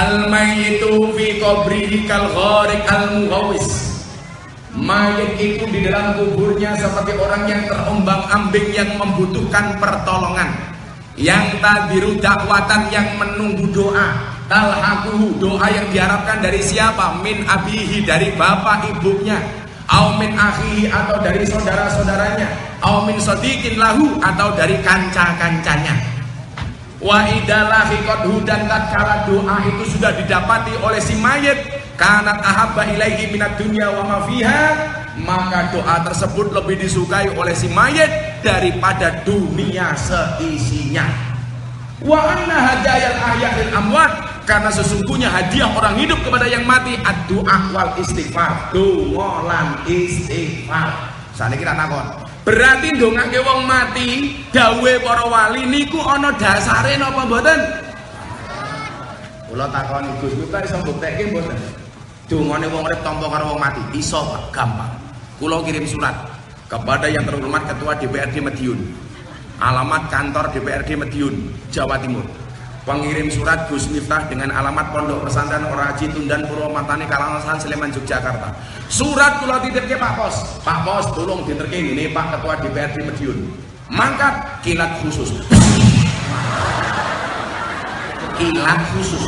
al mayyitu fi qabrihi kal gharik al mughawis mayit itu di dalam kuburnya seperti orang yang terombang-ambing yang membutuhkan pertolongan. Yang tadiru dakwatan yang menunggu doa. Talhaquhu doa yang diharapkan dari siapa? Min abihi dari bapak ibunya. Au min akhihi atau dari saudara-saudaranya. Au min sadiqin lahu atau dari kanca-kancanya Wa idalahi qadhu dan tatkala doa itu sudah didapati oleh si mayit kanat ahabba ilaihi minat dunya wa ma fiha maka doa tersebut lebih disukai oleh si mayit daripada dunia seisinya. Wa anna hadayal ahya'il amwat karena sesungguhnya hadiah orang hidup kepada yang mati ad-du'a wal istighfar. Donga lan istighfar. Saniki kira takon. Berarti ndongake wong mati dawe para wali niku ana dasare napa mboten? Kula takoni Gus Miftah iso mbuktekke mboten? Dongane wong urip tampa karo wong mati iso Pak, gampang. Kula kirim surat kepada yang terhormat Ketua DPRD Madiun. Alamat kantor DPRD Madiun, Jawa Timur pengirim surat Gus Miftah dengan alamat Pondok Pesantren Oraji Tundan Purwomatani Kalangasan Sleman Yogyakarta. Surat kula titipke Pak Pos. Pak Pos tolong diterke ini Pak Ketua DPRD Madiun. Mangkat kilat khusus. Kilat khusus.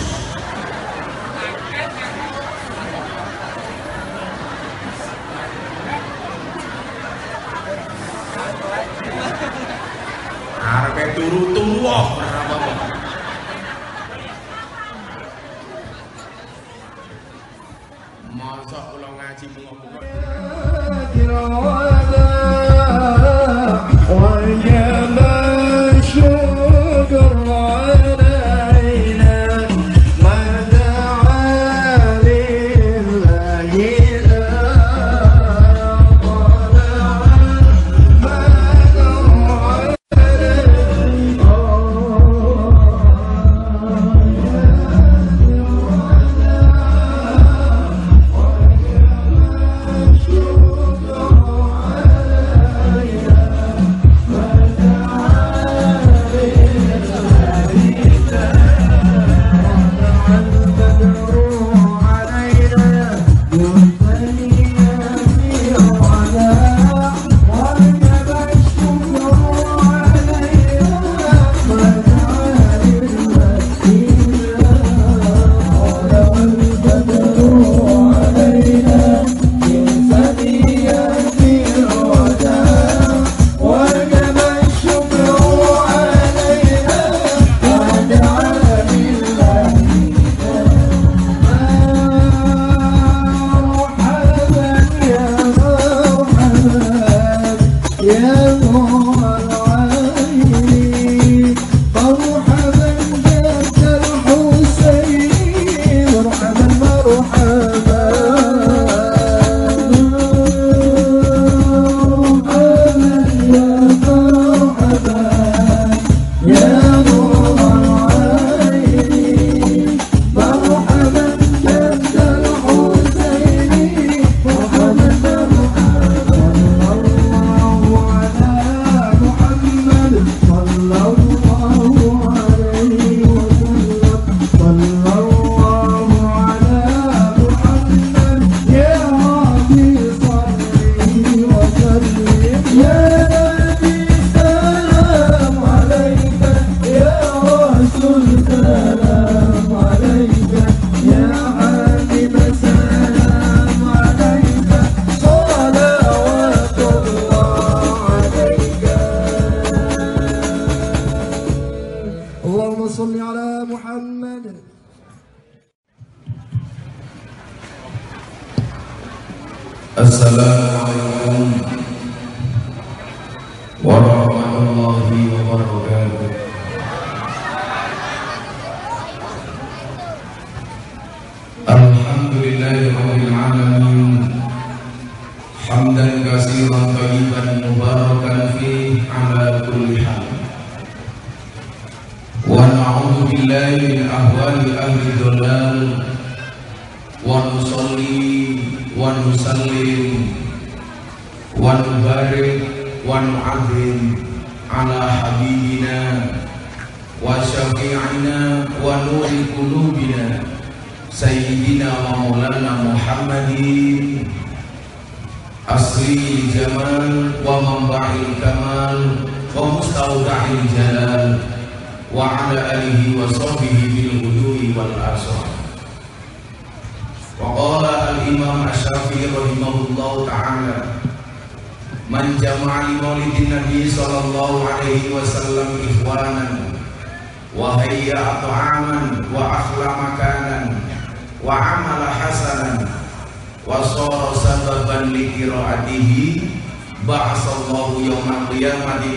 Arep turu-turu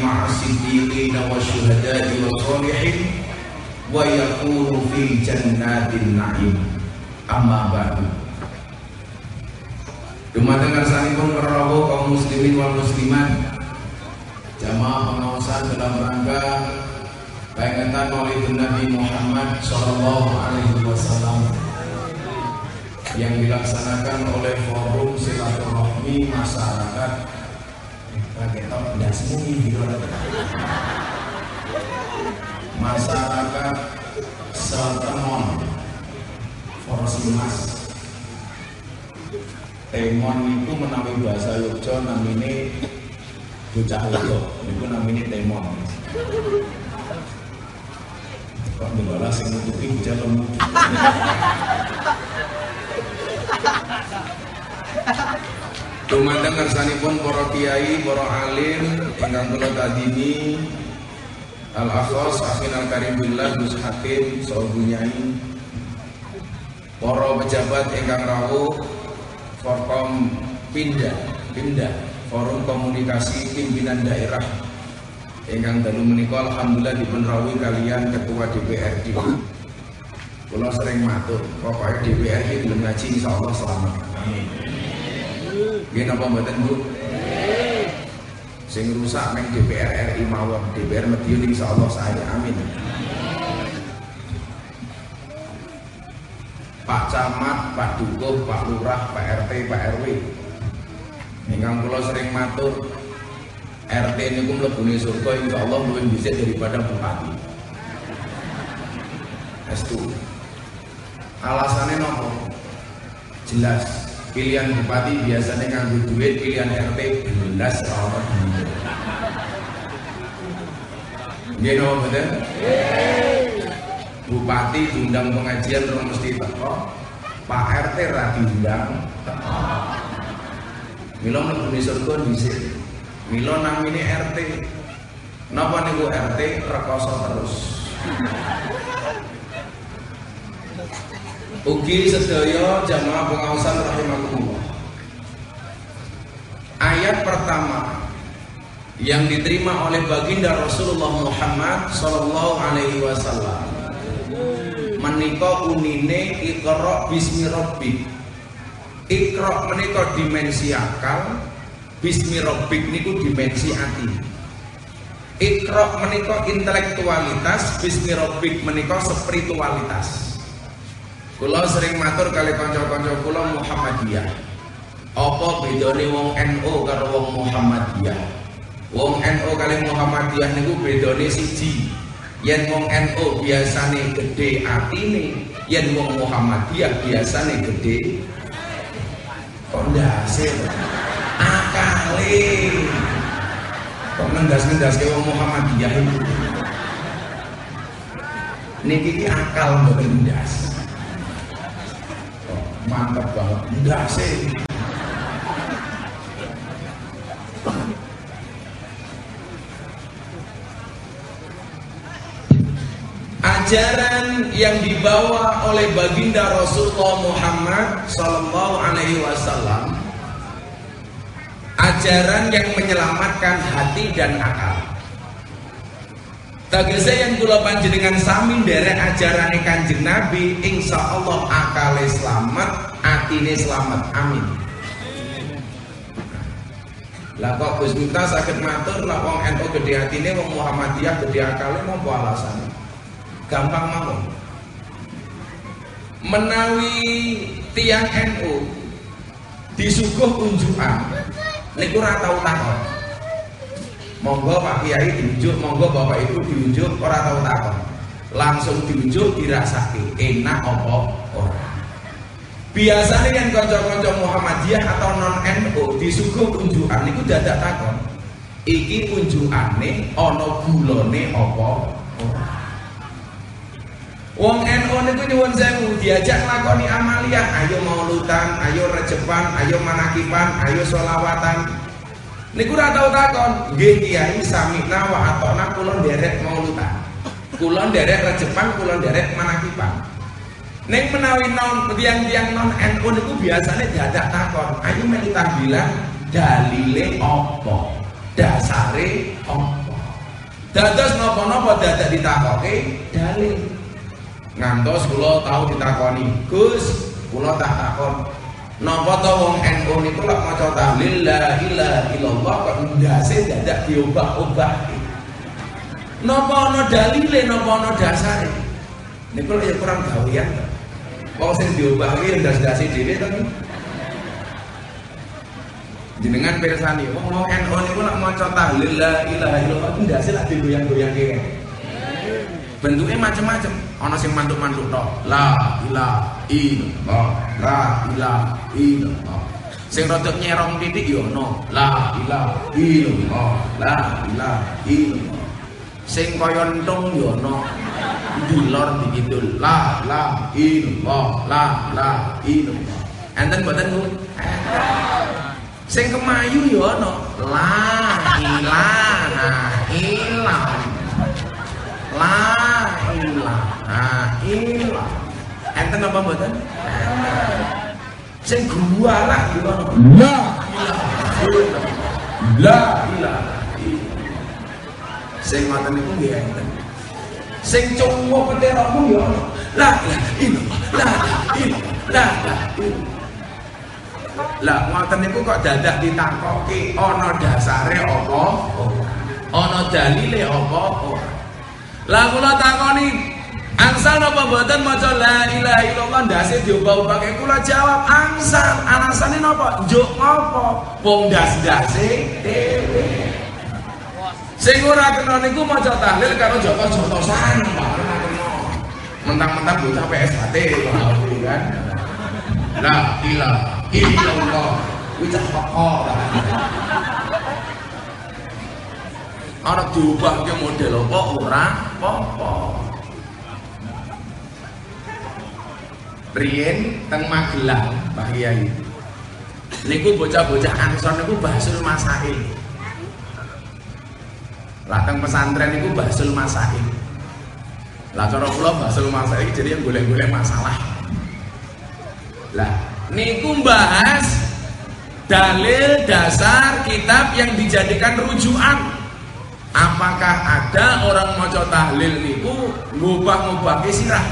مع الصديقين والشهداء والصالحين ويكون في جنات النعيم أما بعد Dumateng pun merawuh kaum muslimin wal muslimat Jamaah pengawasan dalam rangka Peringatan Maulid Nabi Muhammad Sallallahu Alaihi Wasallam yang dilaksanakan oleh Forum Silaturahmi Masyarakat Raketok tidak semui Masyarakat Seltemon Forsimas Temon itu menawi bahasa Yogyo namanya bocah Yogyo itu namanya Temon kok ngebalas yang nutupi bocah lemu Tumandang pun para kiai, para alim ingkang kula tadini Al Akhos, Akhil Al Karim Billah, Gus Hakim, Sobunyai Para pejabat ingkang rawuh Forkom Pinda, Pinda, Forum Komunikasi Pimpinan Daerah ingkang dalu menika alhamdulillah dipun kalian ketua DPRD. Kula sering matur, pokoknya DPRD belum ngaji insyaallah selamat. Gini apa mboten Bu? Sing rusak neng DPR RI mawon, DPR Madiun insyaallah saya. Amin. Pak Camat, Pak Dukuh, Pak Lurah, Pak RT, Pak RW. Ingkang kula sering matur RT pun lebih surga insya Allah lebih bisa daripada bupati. Estu. Alasannya nopo? Jelas pilihan bupati biasanya nganggu duit pilihan RT belas orang duit. Gini apa betul? Bupati diundang pengajian terus mesti teko Pak RT ra diundang Milo mlebu surga dhisik. Milo namine RT Napa niku RT rekoso terus Ugi sedaya jamaah pengawasan rahimakumullah. Ayat pertama yang diterima oleh baginda Rasulullah Muhammad sallallahu alaihi wasallam menika unine iqra bismi rabbik. Iqra menika dimensi akal, bismi rabbik niku dimensi ati. Iqra menika intelektualitas, bismi rabbik menika spiritualitas. Kula sering matur kali kanca-kanca kula Muhammadiyah. Apa bedane wong NU karo wong Muhammadiyah? Wong NU kali Muhammadiyah niku bedane siji. Yen wong NU biasane gede atine, yen wong Muhammadiyah biasane gede kondase. Akale. Kok ngendas-ngendas ke wong Muhammadiyah itu. Niki akal mboten ndas mantap banget. Enggak sih. Ajaran yang dibawa oleh baginda Rasulullah Muhammad Sallallahu Alaihi Wasallam ajaran yang menyelamatkan hati dan akal Tegese yang kula panjenengan sami nderek ajarane Kanjeng Nabi, insya Allah akale selamat, atine selamat. Amin. Lah kok Gus sakit matur lah wong NU gede atine wong Muhammadiyah gede akale napa alasane? Gampang mawon. Menawi tiang NU disuguh unjukan niku ora tau takon monggo Pak Kiai diunjuk monggo Bapak Ibu diunjuk ora tahu takon. Langsung diunjuk dirasake enak apa ora? Biasanya yang kanca-kanca Muhammadiyah atau non NU disuguh unjukan itu dadak takon. Iki unjukane ana gulane apa Wong NU niku nyuwun sewu diajak lakoni amalia, ayo maulutan, ayo rejepan, ayo manakipan, ayo solawatan. Niku ora tau takon, nggih kiai samina wa atona kula nderek maulutan. Kula nderek rejepan, kula nderek manakipan. Ning menawi non tiang-tiang non NU niku biasane diajak takon, ayo melu tahlilan dalile apa? Dasare apa? Dados napa-napa dadak ditakoke dalil ngantos kula tahu ditakoni Gus kula tak takon napa to wong NU niku lek maca tahlil la ilaha illallah kok ndase dadak diobah-obah? Napa ana dalile napa ana dasare? Niku ya kurang gawean wong sing diobah iki ndas-ndase dhewe to jenengan pirsani wong wong NU niku lek maca tahlil la ilaha illallah ndase lak digoyang-goyang kene bentuknya macam-macam ana sing mantuk-mantuk tok. La ilaha illallah la ilaha illallah sing rada nyerong titik yo ono. La ilaha illallah la ilaha illallah sing kaya entung yo ono. Dilor dikidul. La la illallah la la illallah enten mboten sing kemayu yo ono. La ilaha illallah la ilaha illallah enten apa mboten? Sing guwalah gimana la. Ilaha illallah la ilaha illallah. Sing ngoten niku nggih enten. Sing cowok peterokmu ya la illallah. La illallah. La lah ngoten niku kok dadak ditakoki ana dasare apa? Ana dalile apa? Ora lah kula takoni angsal napa mboten maca la ilaha illallah ndase diubah-ubahke kula jawab angsal. Alasane napa? Njuk apa wong ndas-ndase dhewe. Sing ora kena niku maca tahlil karo Joko Jotosan mentang-mentang bocah PSHT kan? La ilaha illallah. Kuwi cah Ana diubahke model apa ora apa-apa. Riyen teng Magelang, Pak Kiai. Niku bocah-bocah Ansor niku basul masail. Lah teng pesantren niku basul masail. Lah cara kula basul masail jadi yang golek-golek masalah. Lah niku bahas dalil dasar kitab yang dijadikan rujukan apakah ada orang maca tahlil niku ngubah-ngubah sirah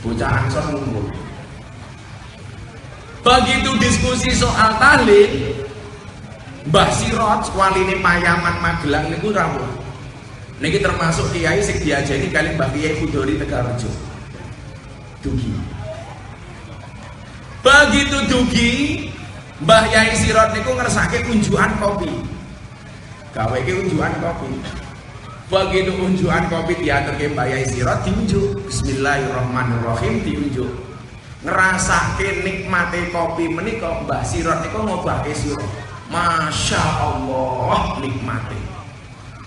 bocah ansor nunggu begitu diskusi soal tahlil Mbah Sirot waline Payaman Magelang niku rawuh niki termasuk kiai sing diajeni kali Mbah Kiai Kudori Tegarjo dugi. Begitu dugi Mbah Yai Sirot niku ngersake unjukan kopi gawe ke unjukan kopi. Begitu unjukan kopi diatur ke Mbak Yai Sirot diunjuk. Bismillahirrahmanirrahim diunjuk. Ngerasake nikmati kopi menika Mbak Sirot niku ngobahke sirah Masya Allah nikmati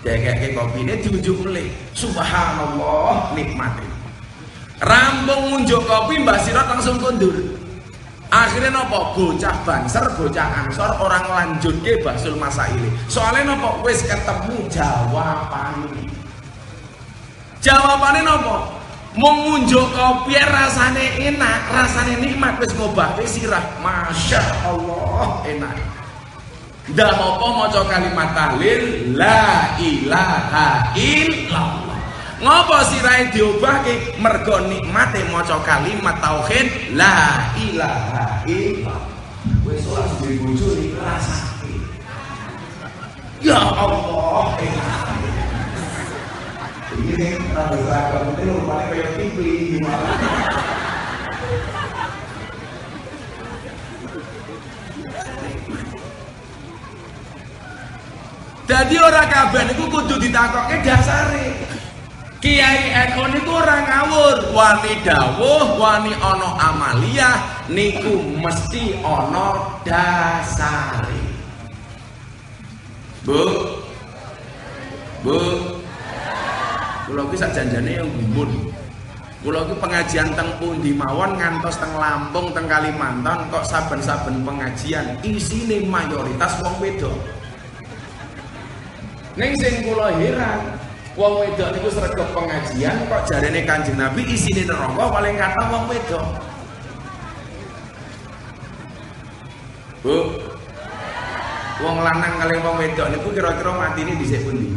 Dekake kopi ini diunjuk mulai Subhanallah nikmati Rampung unjuk kopi Mbak Sirot langsung kundur akhirnya nopo? Bocah banser bocah ansor orang lanjut ke basul masa ini soalnya nopo? Wis ketemu jawaban jawabannya nopo? Mengunjuk kopi rasanya enak rasanya nikmat. Wis ngobah sirah. Masya Allah enak. Dah apa maca kalimat tahlil la ilaha illallah Ngopo sirahe diobahke mergo nikmate maca kalimat tauhid la ilaha illallah. Wis ora duwe bojo rasake. Ya Allah. Ini itu Jadi orang kabeh niku kudu ditakokke dasare. Kiai NU niku ora ngawur, wani dawuh, wani ana amaliyah niku mesti ana dasare. Bu. Bu. Kula ki sak janjane yang gumun. Kula ki pengajian teng pundi mawon ngantos teng Lampung, teng Kalimantan kok saben-saben pengajian isine mayoritas wong wedok. Ning sing kula heran, wong wedok niku sregep pengajian kok jarene Kanjeng Nabi isine neraka paling kata wong wedok. Bu. Wong lanang kali wong wedok niku kira-kira matine dhisik pundi?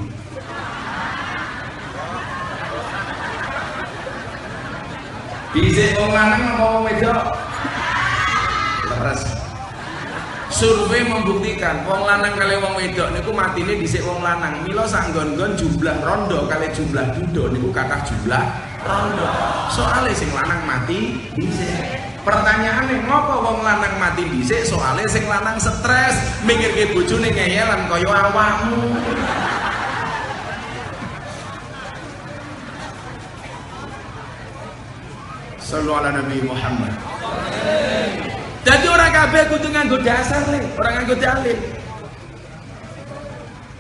Dhisik wong lanang apa wong wedok? Leres. Survei membuktikan wong lanang kali wong wedok niku matine dhisik wong lanang. Mila sanggon-gon jumlah rondo kali jumlah dudo niku kathah jumlah rondo. Soale sing lanang mati dhisik. Pertanyaane ngopo wong lanang mati dhisik soale sing lanang stres mikirke bojone ngeyelan kaya awakmu. Sallu ala Nabi Muhammad. Jadi orang kabeh kudu nganggo dasar le, orang nganggo dalil.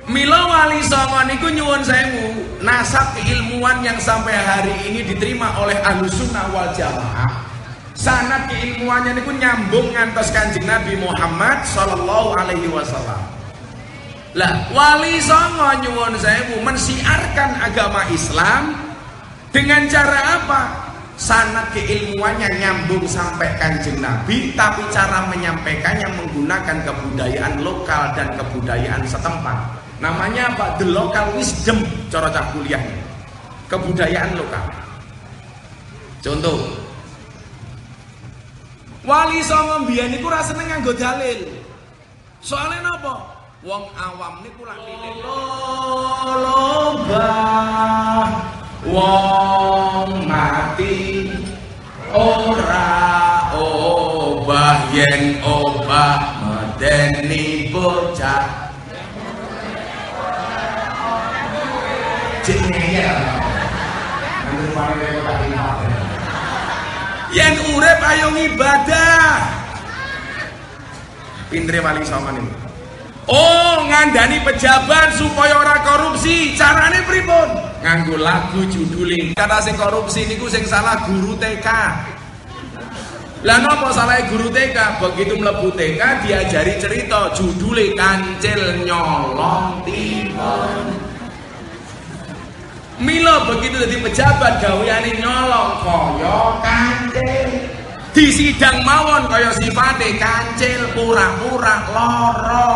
Mila wali songo niku nyuwun sewu, nasab keilmuan yang sampai hari ini diterima oleh ahlu sunnah wal jamaah. Sanat keilmuannya niku nyambung ngantos kanjeng Nabi Muhammad Sallallahu Alaihi Wasallam. Lah wali songo nyuwun sewu mensiarkan agama Islam dengan cara apa? Sanat keilmuannya nyambung sampai kanjeng Nabi tapi cara menyampaikannya menggunakan kebudayaan lokal dan kebudayaan setempat. Namanya apa? the local wisdom cara cah kuliahnya. Kebudayaan lokal. Contoh. Wali songo mbiyen niku ra seneng nganggo dalil. Soalnya napa? Wong awam niku lak lomba wong mati ora obah yen obah medeni bocah. Yen urip ayo ibadah pintere wali sama ini. Oh ngandani pejabat supaya ora korupsi. Carane pripun nganggo lagu judulin kata sing korupsi niku sing salah guru TK lah napa salah guru TK begitu mlebu TK diajari cerita judule kancil nyolong timun Milo begitu jadi pejabat gaweane nyolong kaya kancil. Di sidang mawon kaya sifate kancil pura-pura loro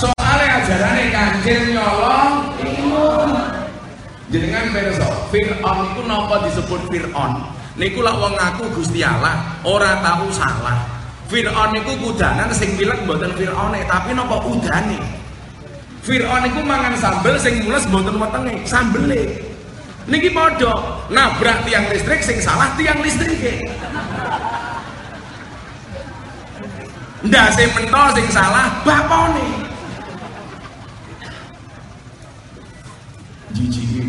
soalnya ajarannya kancil nyolong timun jenengan perso Fir'aun itu napa disebut Fir'aun? Niku lah wong ngaku Gusti Allah ora tahu salah. Fir'aun niku kudanan sing bilang mboten Fir'aun tapi napa udane? Fir'aun niku mangan sambel sing mules mboten wetenge sambele. Niki padha nabrak tiang listrik sing salah tiang listrik ndase mentol sing salah bapone jijik.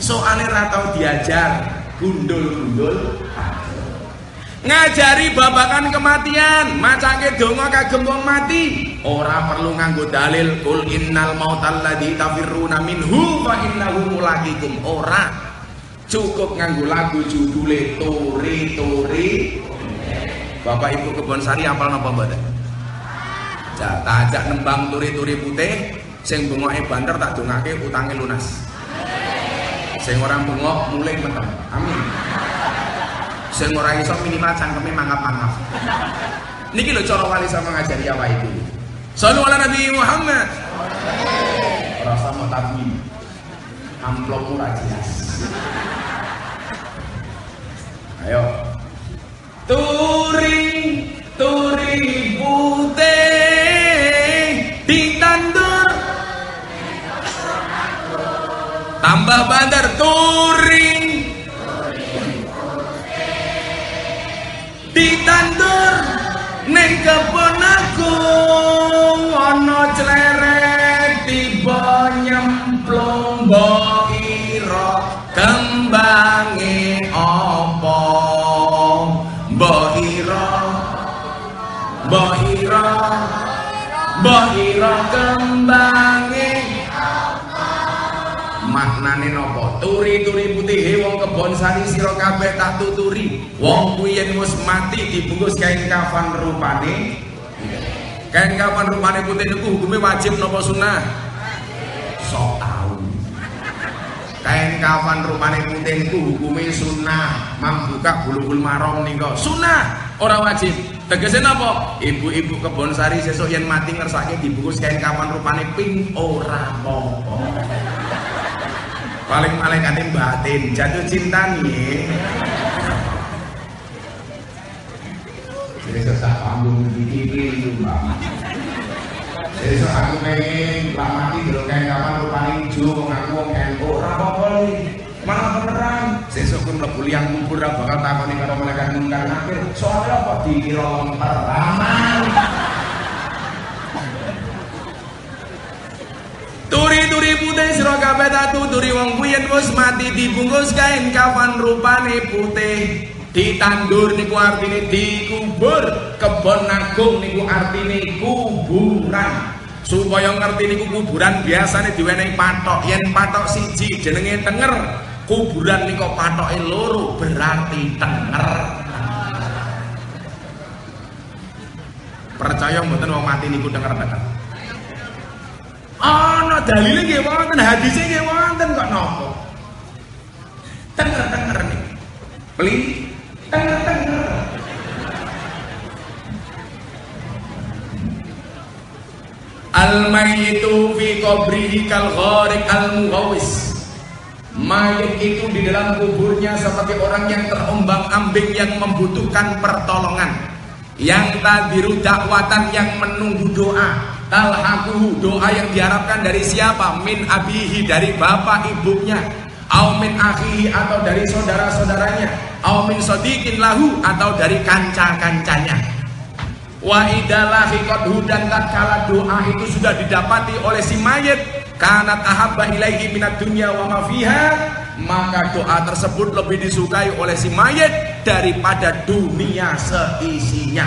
Soalnya ratau diajar gundul-gundul. Ngajari babakan kematian macake donga kagem wong mati. Ora perlu nganggo dalil kul innal mautal ladzi tafirruna minhu fa innahu mulaqikum. Ora. Cukup nganggo lagu judule turi turi Bapak Ibu kebon sari apal napa mboten ajak nembang turi-turi putih sing bengoke banter tak dongake utange lunas. Sing ora bengok mulai meteng amin. Sing ora iso minimal cangkeme mangap-mangap. Niki lho cara wali sama ngajari awake itu Sallu ala Nabi Muhammad. Rasa mau takwi amplop ora jelas. Ayo. Turi turi tambah bandar turing. Ditandur sari sira kabeh tak tuturi. Wong kuwi wis mati dibungkus kain kafan rupane. Kain kafan rupane putih niku hukume wajib napa sunah sok tau. Kain kafan rupane putih niku hukume sunah mambuka bulu-bulu marom nika sunah ora wajib. Tegese napa? Ibu-ibu kebon sari sesuk yen mati ngersake dibungkus kain kafan rupane pink ora apa-apa paling malaikat batin jatuh cinta nih. Jadi sesak panggung di TV itu pak jadi so aku pengen pak mati dulu kayak kapan rupanya hijau wong kayak ora apa-apa mana beneran sesuk ku mlebu liang kubur ra bakal takoni karo malaikat mungkar nakir. Soalnya apa? Dikira lemper aman. Turi-turi putih sira kabeh tak tuturi wong kuwi yen wis mati dibungkus kain kafan rupane putih. Ditandur niku artine dikubur, kebon nagung niku artine kuburan. Supaya ngerti niku kuburan biasane diwenehi patok. Yen patok siji jenenge tenger, kuburan niku patoke loro berarti tenger. Percaya mboten wong mati niku denger-denger. Ana dalile nggih wonten hadise nggih wonten kok napa? Tenger-tenger nih. Beli. Tenger-tenger. Al mayyitu fi qabrihi kal gharik al mughawis mayit itu di dalam kuburnya seperti orang yang terombang-ambing yang membutuhkan pertolongan. Yang tadiru dakwatan yang menunggu doa talhaquhu doa yang diharapkan dari siapa? Min abihi dari bapak ibunya. Au min akhihi atau dari saudara-saudaranya. Au min sodikin lahu atau dari kanca-kancanya wa idalahi qadhu dan tatkala doa itu sudah didapati oleh si mayit kanat ahabba ilaihi minat dunya wa ma fiha maka doa tersebut lebih disukai oleh si mayit daripada dunia seisinya.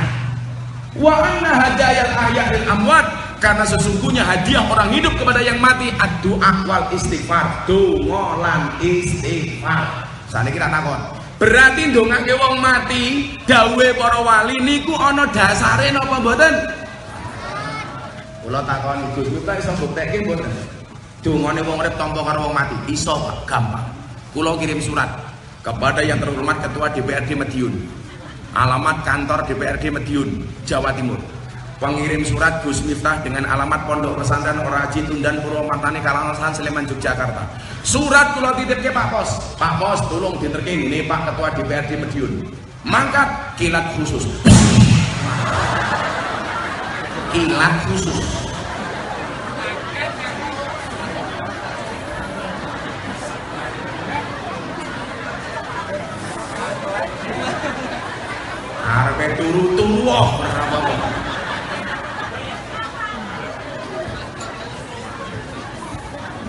Wa anna hadayal ahya'il amwat karena sesungguhnya hadiah orang hidup kepada yang mati ad-doa wal istighfar. Donga lan istighfar. Sane kita takon. Berarti ndongake wong mati dawe para wali niku ana dasare napa mboten? Kula takon Gus Miftah iso buktekke mboten? Dongane wong urip tampa karo wong mati iso Pak gampang. Kula kirim surat kepada yang terhormat ketua DPRD Mediun alamat kantor DPRD Mediun Jawa Timur pengirim surat Gus Miftah dengan alamat Pondok Pesantren Oraji Tundan Purwomartani Kalangan Sleman Yogyakarta. Surat kula titip ke Pak Pos. Pak Pos tolong diterke ini Pak Ketua DPRD Mediun. Mangkat kilat khusus. Kilat khusus. Arep turu-turu oh,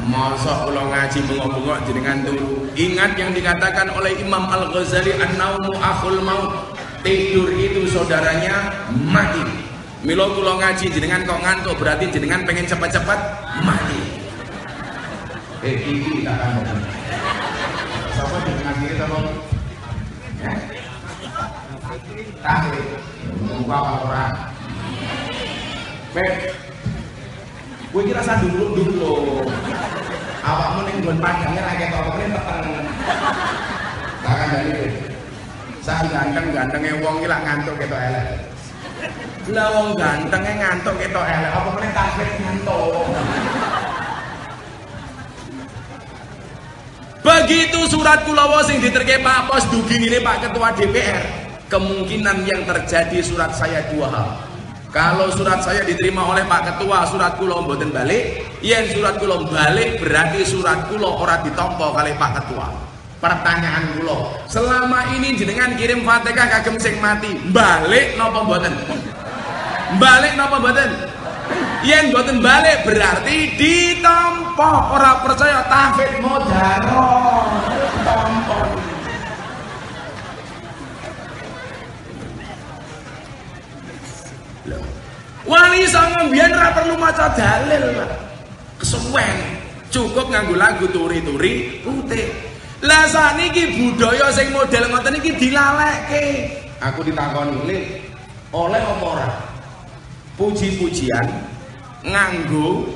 Masa kula ngaji bengok-bengok jenengan turu. Ingat yang dikatakan oleh Imam Al-Ghazali An-Naumu akhul maut. Tidur itu saudaranya mati. Milo kula ngaji jenengan kok ngantuk berarti jenengan pengen cepat-cepat mati. Eh iki tak akan. Siapa jenengan kiri apa? Ya. Tahlil. Muka orang. Baik. Gue kira saya dulu dulu. Awakmu ning nggon padangnya ra ketok apa kene peteng. Takkan dari Saya ganteng-gantenge wong iki lak ngantuk ketok elek. Lah wong gantenge ngantuk ketok elek, apa meneh takbir ngantuk. Begitu surat kulawa sing diterke Pak Pos dugi ini Pak Ketua DPR, kemungkinan yang terjadi surat saya dua hal. Kalau surat saya diterima oleh Pak Ketua, surat kula mboten balik, yen surat kula balik berarti surat kula ora ditampa kali Pak Ketua. Pertanyaan kula, selama ini jenengan kirim Fatihah kagem sing mati, balik napa mboten? Balik napa mboten? Yen mboten balik berarti ditampa. Ora percaya tahfidz mudaroh. maca dalil Pak. Kesuwen. Cukup nganggo lagu turi-turi putih. Lah saniki budaya sing model ngoten iki dilalekke. Aku ditakoni, "Lih, oleh apa ora?" Puji-pujian nganggo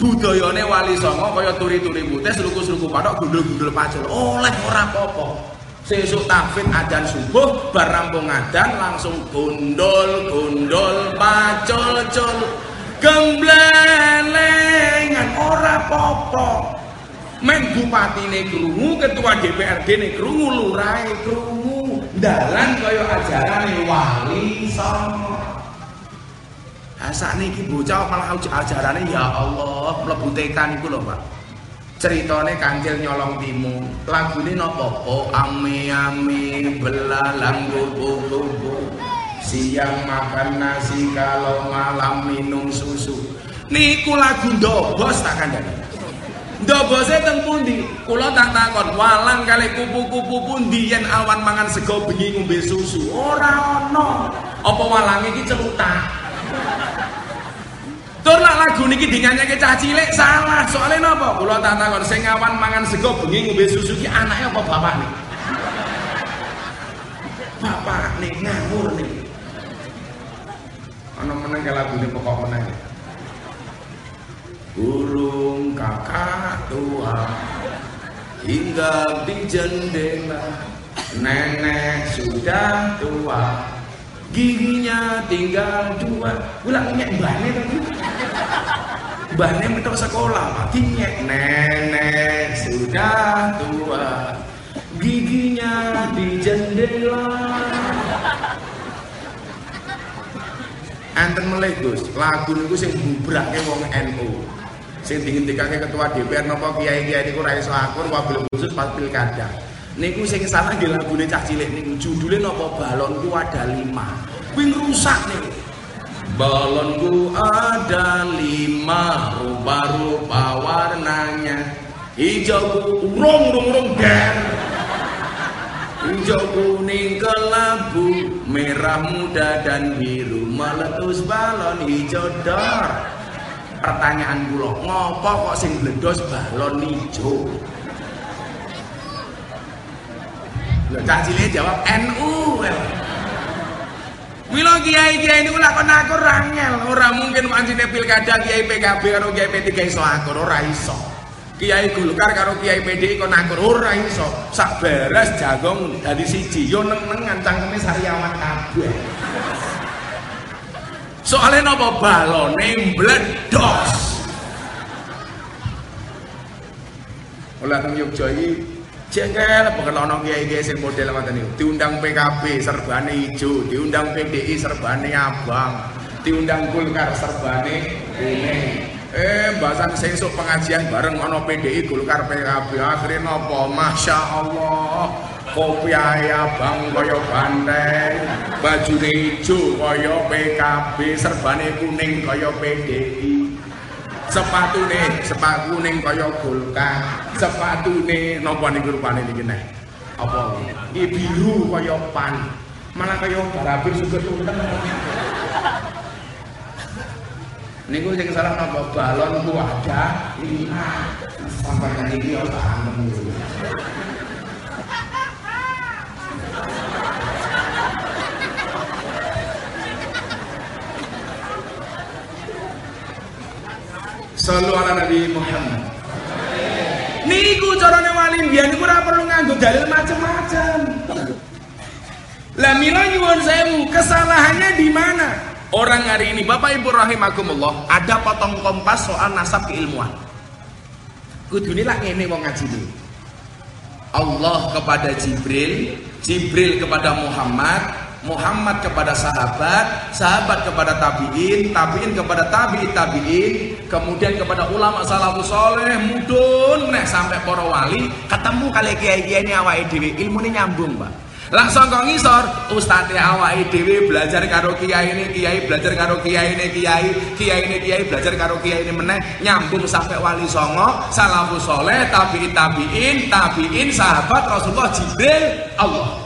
budayane wali songo kaya turi-turi putih, seluku-seluku patok, gundul-gundul pacul. Oleh ora apa-apa. Sesuk tafid adan subuh, bar rampung adan langsung gundul, gundul, pacul, cul. Gemblelengan ora apa-apa. Men bupatine krungu, ketua DPRD ne krungu, lurahe krungu. Dalan kaya ajarane wali songo. Asane iki bocah malah ajarane ya Allah, mlebu TK niku lho, Pak. Ceritane kancil nyolong timu. Lagune napa? Oh ame ame belalang kubu-kubu. Siang makan nasi kalau malam minum susu. Niku lagu ndobos tak kandhani. Ndobose teng pundi? Kula tak takon, walang kali kupu-kupu pundi yen awan mangan sego bengi ngombe susu. Ora ana. Apa walange iki celutak? Tur lagu niki dinyanyake cah cilik salah. Soale napa? Kula tak takon sing awan mangan sego bengi ngombe susu ki anake apa bapak nih? Ngawur nih. Ana meneng ke lagu ini pokok meneng. Burung kakak tua hingga di jendela nenek sudah tua giginya tinggal dua. Ulang nyek mbane tadi mbane metu sekolah mati nenek sudah tua. Giginya di jendela enten meleh Gus. Lagu niku sing bubrake wong NU sing dihentikan ketua DPR napa kiai-kiai niku ra iso akur wabil khusus pas pilkada niku sing salah nggih lagune cah cilik niku. Judule napa? Balonku ada lima. Kuwi ngrusak niku. Balonku ada lima rupa-rupa warnanya. Hijau urung urung urung der. Hijau kuning kelabu merah muda dan biru meletus balon hijau dor pertanyaan kula ngopo kok sing bledos balon hijau Lho cah cilik jawab NU. Mila kiai-kiai niku lakon akur rangel, ora mungkin pancine pilkada kiai PKB karo kiai P3 iso akur, ora iso. Kiai Golkar karo kiai PDI kon akur ora iso. Sak beres jagong dadi siji yo neng-nengan cangkeme sariawan kabeh. Soalnya napa balone mbledos. Olah teng Yogyakarta jengkel bukan ono kiai kiai sing model ngoten niku. Diundang PKB serbane hijau diundang PDI serbane abang. Diundang Golkar serbane kuning eh bahasan sesuk pengajian bareng ono PDI Golkar PKB akhirnya nopo? Masya Allah. Kopi abang kaya banteng baju hijau kaya PKB serbane kuning kaya PDI sepatune sepatu ning kaya Golkar. Sepatune napa niku rupane niki nek apa? Iki biru kaya pan. Malah kaya barabir suget unten. Niku sing salah napa? Balon ku ada. Lima sampai niki ora anem Sallu ala Nabi Muhammad. Niku carane wali mbiyen niku ora perlu nganggo dalil macam-macam. Lah mila nyuwun sewu, kesalahannya di mana? Orang hari ini Bapak Ibu rahimakumullah ada potong kompas soal nasab keilmuan. Kudune lak ngene wong ngaji. Allah kepada Jibril, Jibril kepada Muhammad, Muhammad kepada sahabat, sahabat kepada tabiin, tabiin kepada tabiin tabiin, kemudian kepada ulama salafus soleh, mudun, nah sampai para wali, ketemu kali kiai kiai ini awal dewi, ilmu ini nyambung, pak. Langsung kau ngisor, ustadz awal dewi belajar karo kiai ini, kiai belajar karo kiai ini, kiai, kiai ini, kiai belajar karo kiai ini meneh, nyambung sampai wali songo, salafus soleh, tabiin tabiin, tabiin, sahabat Rasulullah Jibril, Allah.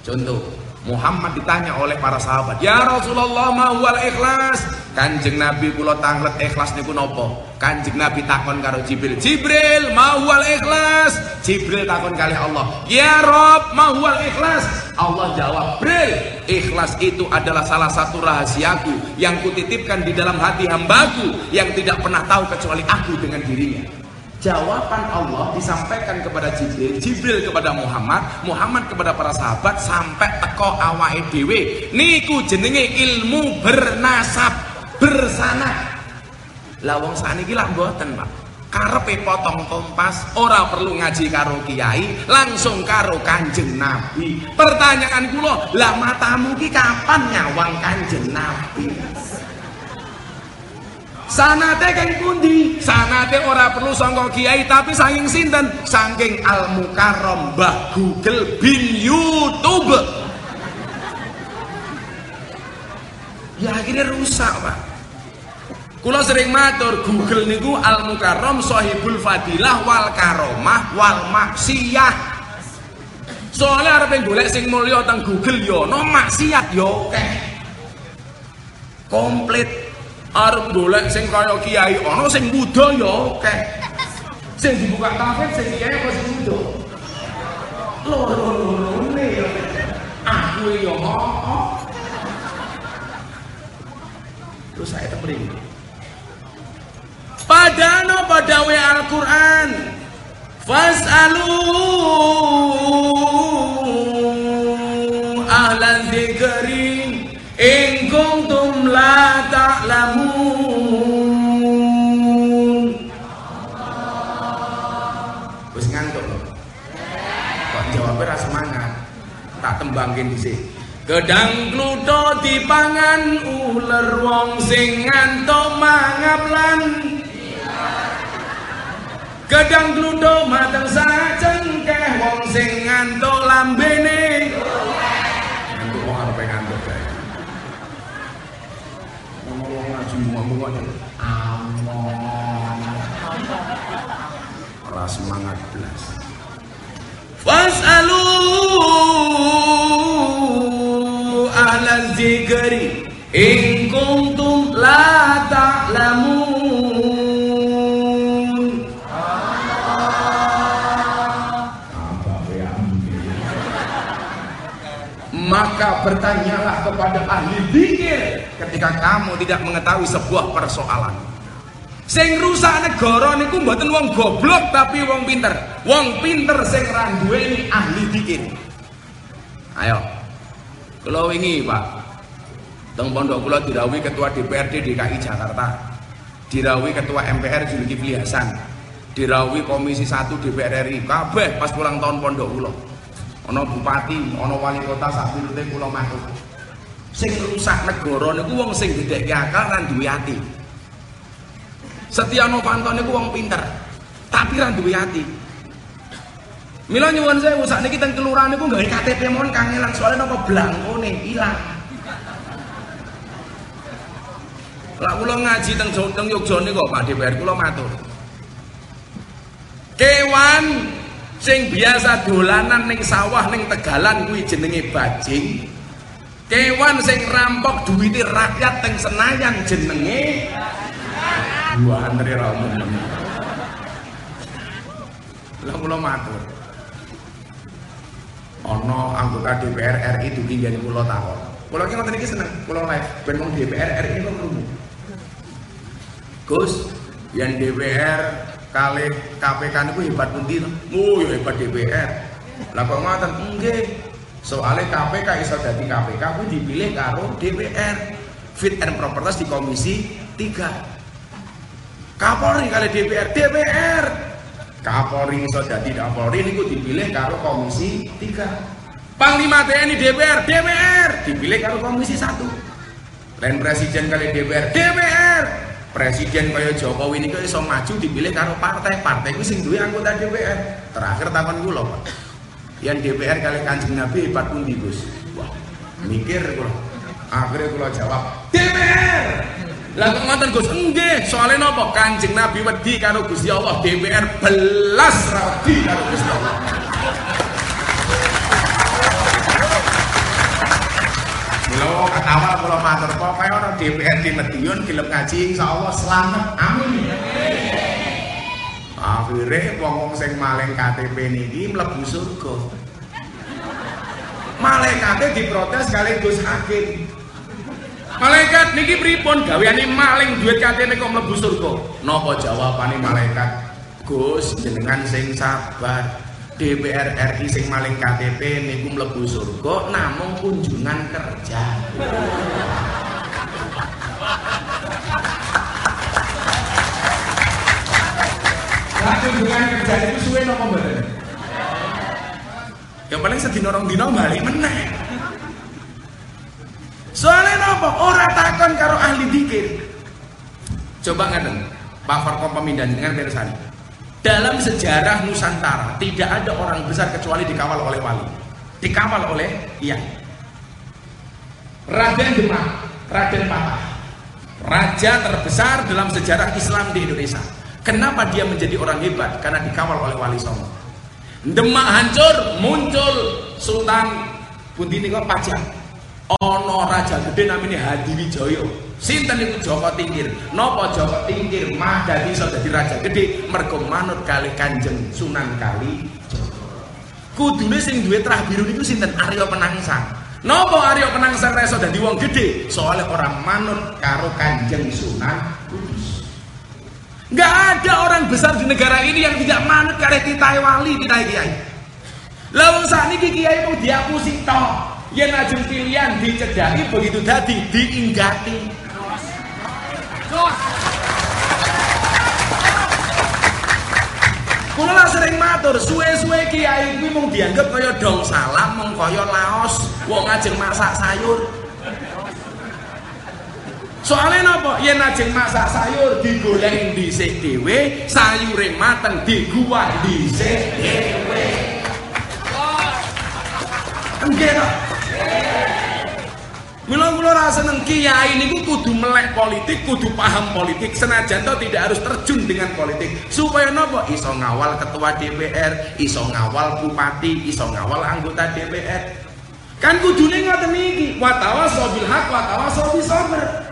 Contoh, Muhammad ditanya oleh para sahabat, "Ya Rasulullah, ma huwal ikhlas?" Kanjeng Nabi kula tanglet ikhlas niku napa? Kanjeng Nabi takon karo Jibril, "Jibril, ma huwal ikhlas?" Jibril takon kali Allah, "Ya Rob, ma huwal ikhlas?" Allah jawab, "Bril, ikhlas itu adalah salah satu rahasiaku yang kutitipkan di dalam hati hambaku yang tidak pernah tahu kecuali aku dengan dirinya." Jawaban Allah disampaikan kepada Jibril, Jibril kepada Muhammad, Muhammad kepada para sahabat sampai teko awake dhewe. Niku jenenge ilmu bernasab, bersanad. Lah wong sakniki lak mboten, Pak. Karepe potong kompas, ora perlu ngaji karo kiai, langsung karo Kanjeng Nabi. Pertanyaan kula, lah matamu ki kapan nyawang Kanjeng Nabi? Sanate kang pundi? Sanate ora perlu sangka kiai tapi saking sinten? Saking al mukarram Mbah Google bin YouTube. Ya akhirnya rusak pak. Kula sering matur Google niku al mukarram sahibul fadilah wal karomah wal maksiyah. Soalnya arep golek sing mulya teng Google yo no maksiat yo okay. komplit arep golek sing kaya kiai ana sing muda ya akeh sing dibuka kafe sing kiai apa sing muda? Loro-lorone ya. Aku ya oh terus saya tepring padano padawe Al-Qur'an. Fas'alu ahlan in kuntum la ta'lamun. Wis ngantuk lho kok jawabnya ra semangat? Tak tembangin dhisik gedang kluto dipangan ular wong sing ngantuk mangap lan. Gedang kluto mateng sajengkeh wong sing ngantuk lambene ngantuk wong arep ngantuk kae ngomong ngaji ngomong aja amon ora semangat belas Fas'alu ahlan zikri in kuntum la ta'lamun. Maka bertanyalah kepada ahli ketika kamu tidak mengetahui sebuah persoalan. Sing rusak negara niku mboten wong goblok tapi wong pinter. Wong pinter sing ra duweni ahli zikir ayo. Kula wingi Pak. Teng pondok kula dirawuhi ketua DPRD DKI Jakarta. Dirawuhi ketua MPR Zulkifli Hasan. Dirawuhi komisi 1 DPR RI kabeh pas pulang tahun pondok kula. Ana bupati ana wali kota sak kula matur sing rusak negara niku wong sing gedhekke akal lan duwe ati. Setia Novanto niku wong pinter tapi ra duwe ati. Mila nyuwun sewu sakniki teng kelurahan niku gawe KTP mon kangelan soalnya napa blankone ilang. Lah kula ngaji teng teng Yogyakarta niku Pak DPR kula matur. Kewan sing biasa dolanan ning sawah ning Tegalan kuwi jenenge bajing. Kewan sing rampok duwite rakyat teng Senayan jenenge Dua Andre ra umum. Lah kula matur. Ana anggota DPR RI dugi yen kula takon. Kula ki ngoten iki seneng, kula live ben DPR RI kok krungu. Gus, yang DPR kali KPK niku hebat pundi to? Oh, ya hebat DPR. Lah kok ngoten? Nggih. Soalnya KPK iso dadi KPK kuwi dipilih karo DPR. Fit and proper test di komisi 3. Kapolri kali DPR, DPR. Kapolri iso dadi Kapolri niku dipilih karo komisi 3. Panglima TNI DPR, DPR dipilih karo komisi 1. Lain presiden kali DPR, DPR presiden kaya Jokowi ini iso maju dipilih karo partai partai itu sing duwe anggota DPR terakhir takon kula Pak yang DPR kali Kanjeng Nabi hebat pundi Gus? Wah mikir kula. Akhirnya kula jawab DPR kok ngoten Gus? Nggih soalnya napa Kanjeng Nabi wedi karo Gusti Allah. DPR belas ra wedi karo Gusti Allah. Matur pokoke ana DPR di Medion gelem ngaji insyaallah selamat. Amin. Akhirnya wong-wong sing maling KTP niki mlebu surga. Malaikate diprotes kali Gus Hakim. Malaikat niki pripun gaweane maling duit KTP kok mlebu surga? Napa jawabane malaikat? Gus jenengan sing sabar. DPR RI sing maling KTP niku mlebu surga namung kunjungan kerja. Lah kunjungan kerja itu suwe napa mboten? Paling sedina rong dina balik meneh. Soalnya napa? Ora takon karo ahli dikir. Coba ngaten, Pak Forkom Pemindahan dengan pirsani. Dalam sejarah Nusantara tidak ada orang besar kecuali dikawal oleh wali. Dikawal oleh iya. Raden Demak, Raden Patah. Raja terbesar dalam sejarah Islam di Indonesia. Kenapa dia menjadi orang hebat? Karena dikawal oleh Wali Songo. Demak hancur, muncul Sultan Bundi kok pajak. Ono raja gede namanya Hadiwijaya. Sinten itu Joko Tingkir. Nopo Joko Tingkir mah dadi iso raja gede mergo manut kali Kanjeng Sunan Kali Joko. Kudune sing duwe trah biru niku sinten Arya Penangsang. Nopo Arya Penangsang ra iso dadi wong gede? Soalnya orang manut karo Kanjeng Sunan Kudus. Gak ada orang besar di negara ini yang tidak manut kare titai wali, titai kiai. Lah wong sakniki kiai mau diapusi tok. Yen ajeng pilihan dicedhaki begitu dadi diinggati. Lah sering matur, suwe-suwe kiai kuwi mung dianggap kaya dong salam, mung kaya laos, wong ajeng masak sayur. Soalnya napa? Yen ajeng masak sayur digoreng dhisik dhewe, sayure mateng diguwah dhisik dhewe. Nggih to? Mila kula ra seneng kiai niku kudu melek politik, kudu paham politik senajan to tidak harus terjun dengan politik. Supaya napa? Iso ngawal ketua DPR, iso ngawal bupati, iso ngawal anggota DPR. Kan kudune ngoten iki, wa tawasau bil haq wa bis sabr.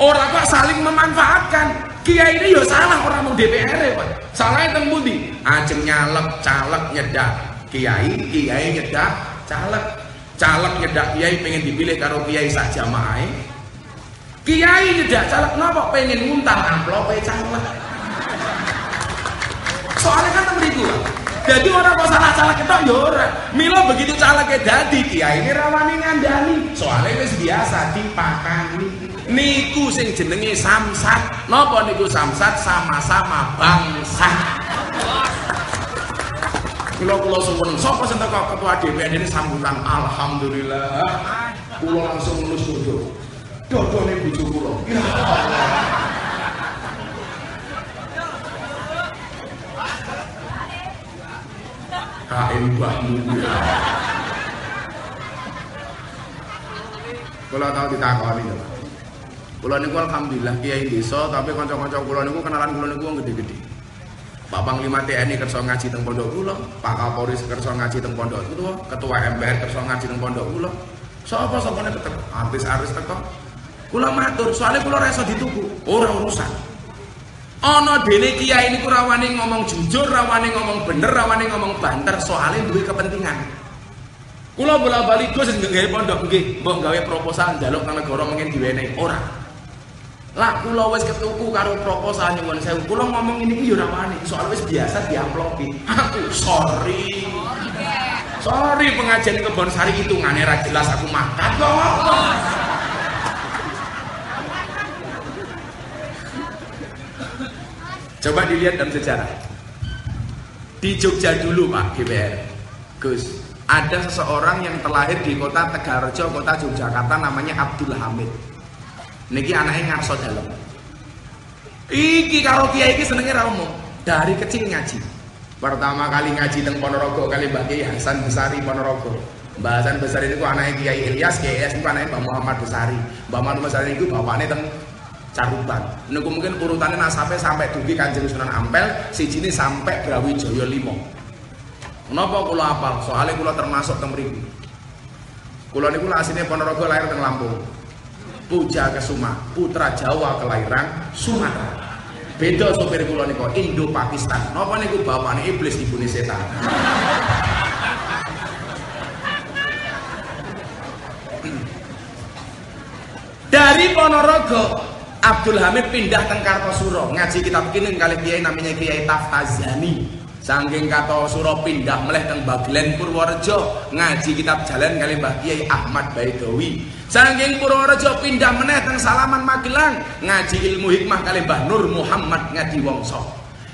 Ora kok saling memanfaatkan. Kiai ini ya salah orang mau DPR ya, Pak. Salahnya teng pundi? Ajeng nyalek, caleg nyedak kiai, kiai nyedak caleg. Caleg nyedak kiai pengen dipilih karo kiai sak jamaah. Kiai nyedak caleg napa pengen nguntang amplope caleg. Soalnya kan mriku. Jadi orang kok salah caleg ketok ya ora. Mila begitu calegnya dadi kiai ini rawani ngandani. Soalnya wis biasa dipakani. Niku sing jenenge samsat. Napa niku samsat sama-sama bangsa. Kula kula suwun sapa sing teko ketua DPR ini sambutan alhamdulillah. Kula langsung nulus dodo. Dodone bojo kula. Ya. Kain mbahmu. Kula tau ditakoni lho. Kula niku alhamdulillah kiai desa tapi kanca-kanca kula niku kenalan kula niku wong gede-gede. Pak Panglima TNI kersa ngaji teng pondok kula, Pak Kapolri kersa ngaji teng pondok kula, Ketua MPR kersa ngaji teng pondok kula. Sapa sapane ketemu artis-artis teko. Kula matur, soalnya kula reso dituku, ora urusan. Ana dene kiai niku rawani ngomong jujur, rawani ngomong bener, rawani ngomong banter, soalnya duwe kepentingan. Kula bola-bali Gus gawe pondok nggih, mbok gawe proposal njaluk nang negara mungkin diwenehi ora. Lah kula wis ketuku karo proposal nyuwun sewu. Kula ngomong ini iki yo ora soal wis biasa diamplopi. Aku sorry. Sorry pengajian kebon sari hitungane ra jelas aku makan kok. Coba dilihat dalam sejarah. Di Jogja dulu Pak GBR. Gus, ada seseorang yang terlahir di kota Tegarjo, kota Yogyakarta namanya Abdul Hamid. Niki anaknya ngarso dalam. Iki karo kiai iki senenge ra. Dari kecil ngaji. Pertama kali ngaji teng Ponorogo kali Mbak Kiai Hasan Besari Ponorogo. Mbak Hasan Besari itu anaknya Kiai Ilyas, Kiai Ilyas itu anaknya Mbak Muhammad Besari. Mbak Muhammad Besari itu bapaknya teng Caruban. Niku mungkin urutannya nasabnya sampai dugi Kanjeng Sunan Ampel, ini sampai Brawijaya 5. Kenapa kula apal? Soalnya kula termasuk teng mriku. Kula niku asline Ponorogo lahir teng Lampung. Puja Kesuma, putra Jawa kelahiran Sumatera. Beda sopir kula niku Indo Pakistan. Napa niku bapakne iblis ibune setan. Dari Ponorogo Abdul Hamid pindah ke Kartosuro ngaji kitab kini kali kiai namanya Kiai Taftazani Sangking kata suro pindah meleh teng Baglen Purworejo ngaji kitab jalan kali Mbah Kiai Ahmad Baidowi. Sangking Purworejo pindah meneh teng Salaman Magelang ngaji ilmu hikmah kali Mbah Nur Muhammad ngaji Wongso.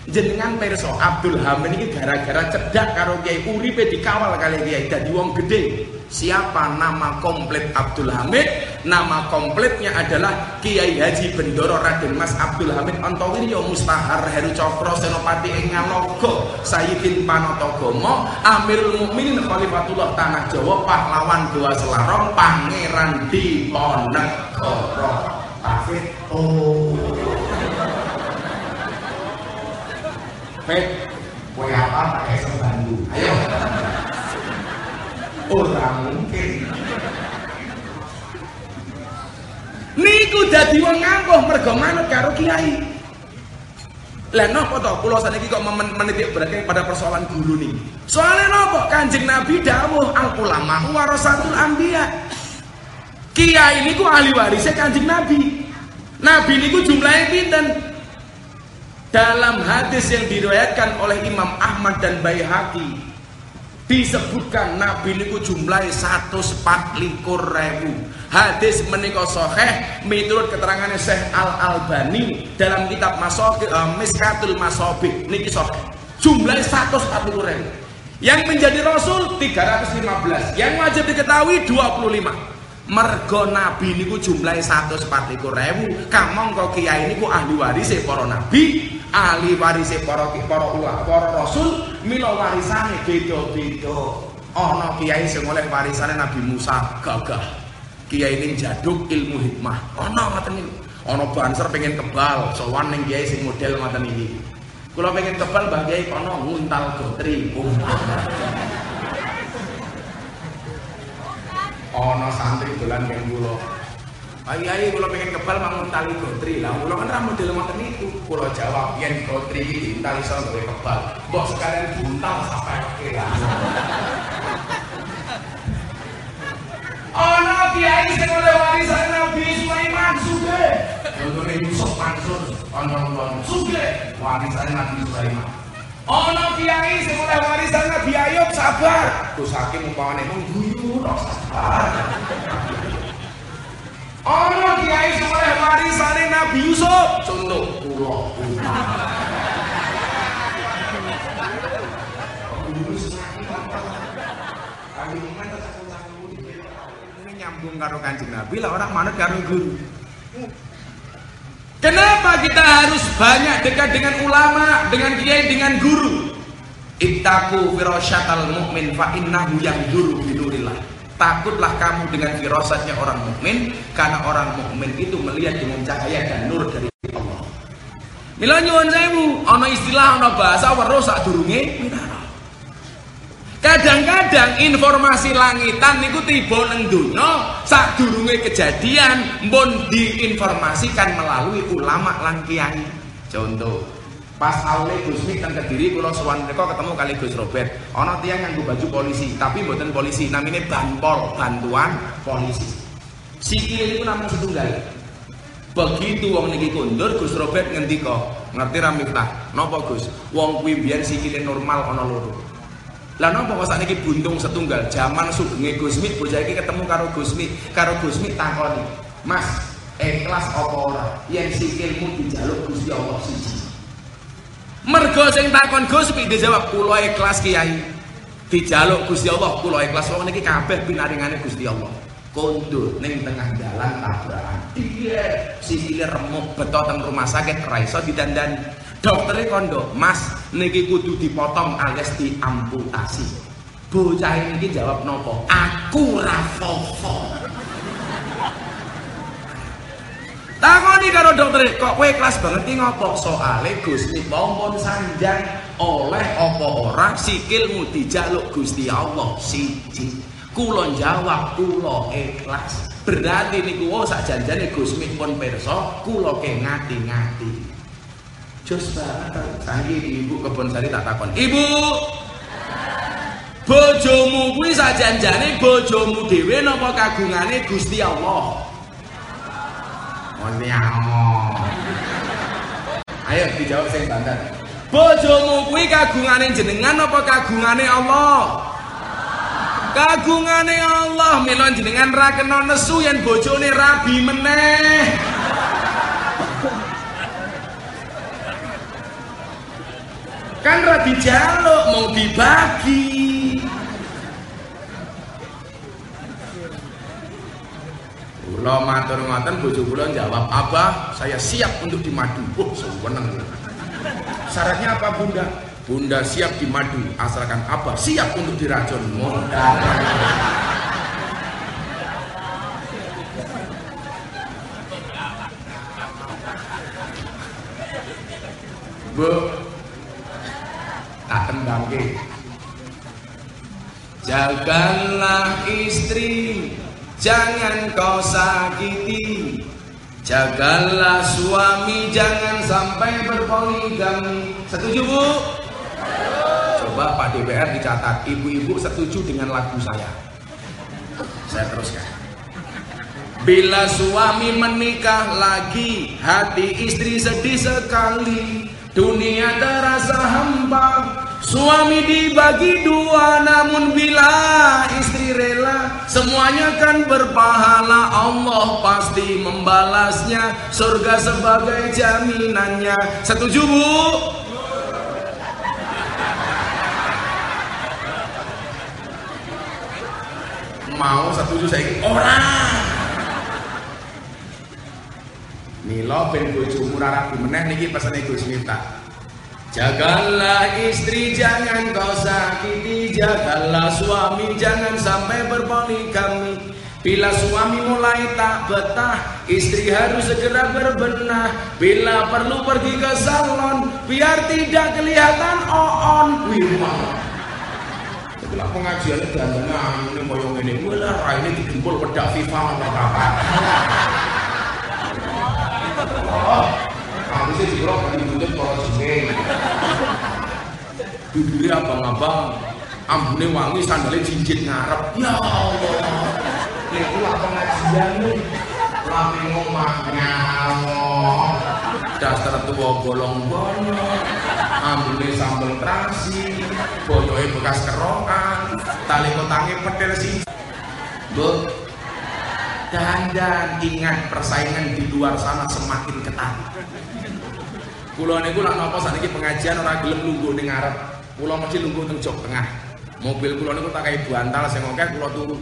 Jenengan perso Abdul Hamid ini gara-gara cedak karo Kiai uripe dikawal kali Kiai dadi wong gede. Siapa nama komplit Abdul Hamid? Nama komplitnya adalah Kiai Haji Bendoro Raden Mas Abdul Hamid Antowiryo Mustahar Heru Cokro Senopati Engalogo Sayyidin Panotogomo Amirul Mukminin Khalifatullah Tanah Jawa Pahlawan Goa Selarong Pangeran Diponegoro Tafid Oh. Kue apa? Pakai? Ayo Orang mungkin. Niku dadi wong ngangkuh mergo manut karo kiai. Lah napa to kula saniki kok menitik berarti pada persoalan guru nih. Soalnya napa? Kanjeng Nabi dawuh al ulama warasatul anbiya. Kiai niku ahli warisnya Kanjeng Nabi. Nabi niku jumlahnya pinten? Dalam hadis yang diriwayatkan oleh Imam Ahmad dan Baihaqi disebutkan Nabi niku jumlahe 144 ribu. Hadis menika sahih miturut keterangan Syekh Al Albani dalam kitab Masobi, uh, Miskatul Masobi niki sahih. Jumlahe 140 ribu. Yang menjadi Rasul 315 yang wajib diketahui 25 mergo nabi niku jumlahe 140 ribu. Kamong kok kiai niku ahli waris para nabi ahli waris para para ulama para rasul mila warisane beda-beda. Ana kiai sing oleh warisane Nabi Musa gagah. Kiai ning jaduk ilmu hikmah. Ana ngoten niku. Ana banser pengen kebal sowan ning kiai sing model ngoten iki. Kula pengen kebal Mbah Kiai kono nguntal gotri. Ana santri dolan keng kula Ayo ayo kalau pengen kebal bangun tali gotri lah. Kalau kan rambut dalam ngoten itu. Kalau jawab yang gotri ini tali sama gue kebal. Bos sekalian buntal sampai oke lah. Oh no, kiai sing oleh warisan Nabi Sulaiman suge. Contohnya Yusuf Mansur, ono ono suge warisan Nabi Sulaiman. Oh no, kiai sing oleh warisan Nabi Ayub sabar. Gus Hakim umpamane mung guyu sabar. Ono kiai soleh warisane Nabi Yusuf. Contoh kula. Nyambung karo kanjeng Nabi lah orang manut karo guru. Kenapa kita harus banyak dekat dengan ulama, dengan kiai, dengan guru? Ittaku firasyatal mu'min fa innahu yang guru. Takutlah kamu dengan firasatnya orang mukmin karena orang mukmin itu melihat dengan cahaya dan nur dari Allah. Mila nyuwun sewu, ana istilah ana bahasa weruh sadurunge Kadang-kadang informasi langitan niku tiba ning donya sadurunge kejadian mbon diinformasikan melalui ulama lan kiai. Contoh, Pas awalnya Gus Mik kan Kediri kula sowan mereka ketemu kali Gus Robert. Ana tiyang nganggo baju polisi, tapi mboten polisi, namanya Banpol, bantuan polisi. Sikil itu namung setunggal. Begitu wong niki kundur Gus Robert ngendika, ngerti ra Miftah? Napa Gus? Wong kuwi biyen sikile normal ana loro. Lah napa kok sakniki buntung setunggal? Zaman sugenge Gus Mik bocah iki ketemu karo Gus Mik, karo Gus Mik takoni, "Mas, ikhlas apa ora? Yen sikilmu dijaluk Gusti Allah siji." Mergo sing takon Gus piye dijawab kula ikhlas Kiai. Dijaluk Gusti Allah kula ikhlas wong niki kabeh pinaringane Gusti Allah. Kondur ning tengah jalan tabrakan. Iya, sikile remuk beto teng rumah sakit ra iso didandani. Doktere kondo, "Mas, niki kudu dipotong alias diamputasi." Bocah iki jawab nopo? Aku ra. Takoni karo dokter, kok kowe kelas banget iki ngopo? Soale Gusti pun sanjang oleh apa ora? Sikilmu dijaluk Gusti Allah. Siji. Kula jawab kula ikhlas. berarti niku oh sak janjane Gus Mik pun pirsa kula ke ngati-ngati. Jos banget saiki ibu kebon sari tak takon. Ibu! Bojomu kuwi sak janjane bojomu dhewe napa kagungane Gusti Allah Oh, Ayo dijawab sing banter. Bojomu kuwi kagungane jenengan apa kagungane Allah? Kagungane Allah, mila jenengan ra kena nesu yen bojone rabi meneh. Kan ra dijaluk, mau dibagi. Kula matur ngoten bojo kula jawab, "Abah, saya siap untuk dimadu." Oh, seneng. Syaratnya apa, Bunda? Bunda siap dimadu, asalkan Abah siap untuk diracun. Modal. Bu, tak tembangke. Jagalah istri jangan kau sakiti. Jagalah suami jangan sampai berpoligami. Setuju bu? Coba Pak DPR dicatat Ibu-ibu setuju dengan lagu saya. Saya teruskan. Bila suami menikah lagi Hati istri sedih sekali. Dunia terasa hampa Suami dibagi dua namun bila istri rela Semuanya kan berpahala. Allah pasti membalasnya. Surga sebagai jaminannya. Setuju bu? Mau setuju saya? Orang! Milo ben bojomu rara meneh niki pesane Gus Miftah Jagalah istri jangan kau sakiti. Jagalah suami jangan sampai berpoligami. Bila suami mulai tak betah Istri harus segera berbenah. Bila perlu pergi ke salon Biar tidak kelihatan on Wih Bila pengajiannya dandana Ini moyong ini. Wala ini digempul pedak FIFA apa-apa Harusnya diurok dari buntut kalau jengeng duduknya abang-abang ambune wangi sandalnya jinjit ngarep. Ya Allah. Itu apa pengajian nih lami ngomong nyawo dasar tua bolong-bolong ambune sambal terasi. Boyoke bekas kerokan. Tali kotangi petir sih bu dan dan ingat persaingan di luar sana semakin ketat Kulo niku lak napa sakniki pengajian ora gelem lungguh ning ngarep. Kulo mesti lungguh teng jok tengah. Mobil kulo niku tak kaya bantal sing akeh kulo turu.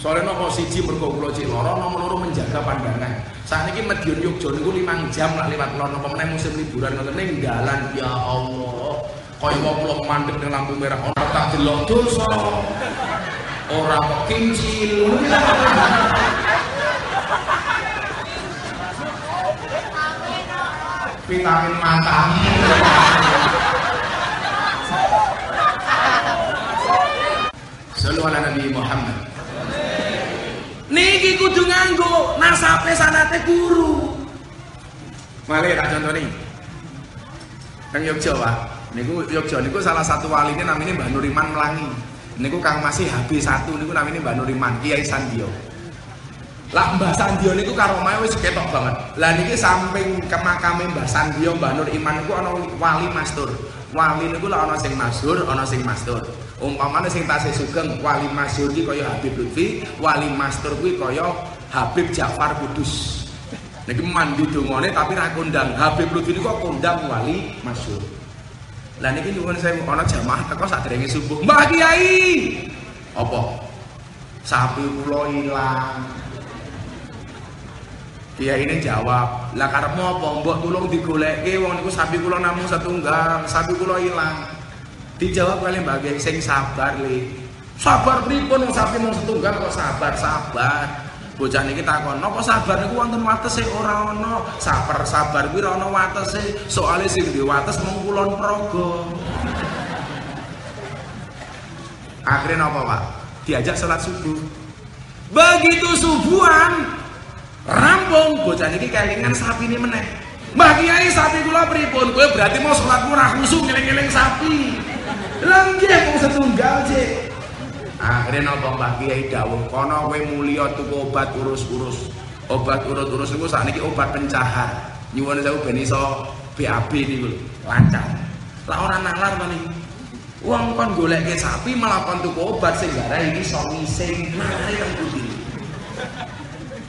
Soalnya nopo siji mergo kulo cek loro, nomor loro menjaga pandangan. Saat ini Madiun Yogyo niku 5 jam lah lewat kulo nopo meneh musim liburan ngoten ning dalan ya Allah. Kaya wong kulo mandek ning lampu merah ora tak delok dosa. Ora kincil. Vitamin matamu Selalu ala Nabi Muhammad Niki kudu nganggo nasape sanate guru. Malih tak contoh nih. Kang Yogyo Pak. Niku Yogyo niku salah satu wali ini namanya Mbah Nuriman Melangi. Niku Kang masih HB1 niku namanya Mbah Nuriman Kiai Sandio. Lah Mbah Sandio niku karomahe wis ketok banget. Lah niki samping ke makame Mbah Sandio, Mbah Nur Iman niku ana wali mastur. Wali niku lah ana sing masyhur, ana sing mastur. Umpamane sing tasih sugeng wali masyhur iki kaya Habib Lutfi, wali mastur kuwi kaya Habib Ja'far Kudus. Niki mandi dongane tapi ra kondang. Habib Lutfi niku kondang wali masyhur. Lah niki nyuwun saya ana jamaah teko sadurunge subuh. Mbah Kiai. Apa? Sapi kula ilang. Dia ini jawab, lah karepmu apa? Mbok tulung digoleki wong niku sapi kula namung setunggal, sapi kula ilang. Dijawab kali Mbak Kiai sing sabar li. Sabar pripun wong sapi mung setunggal kok sabar, sabar. Bocah niki takon, "Napa sabar niku wonten watese ora ana?" Sabar sabar kuwi ora ana watese, soalé sing duwe wates mung kulon praga. Akhirnya napa, Pak? Diajak sholat subuh. begitu subuhan rampung bocah niki kelingan sapi ini meneh. Mbah Kiai sapi kula pripun? Kowe berarti mau salat ora khusyuk ngeling-eling sapi. Lha nggih wong setunggal cek akhirnya nopo Mbah Kiai dawuh kono kowe mulya tuku obat urus-urus. Obat urut-urus niku sakniki obat pencahar nyuwun sewu ben iso BAB niku lancar. Lah ora nalar to niki wong kon goleke sapi malah kon tuku obat sing gara iki iso ngising mari teng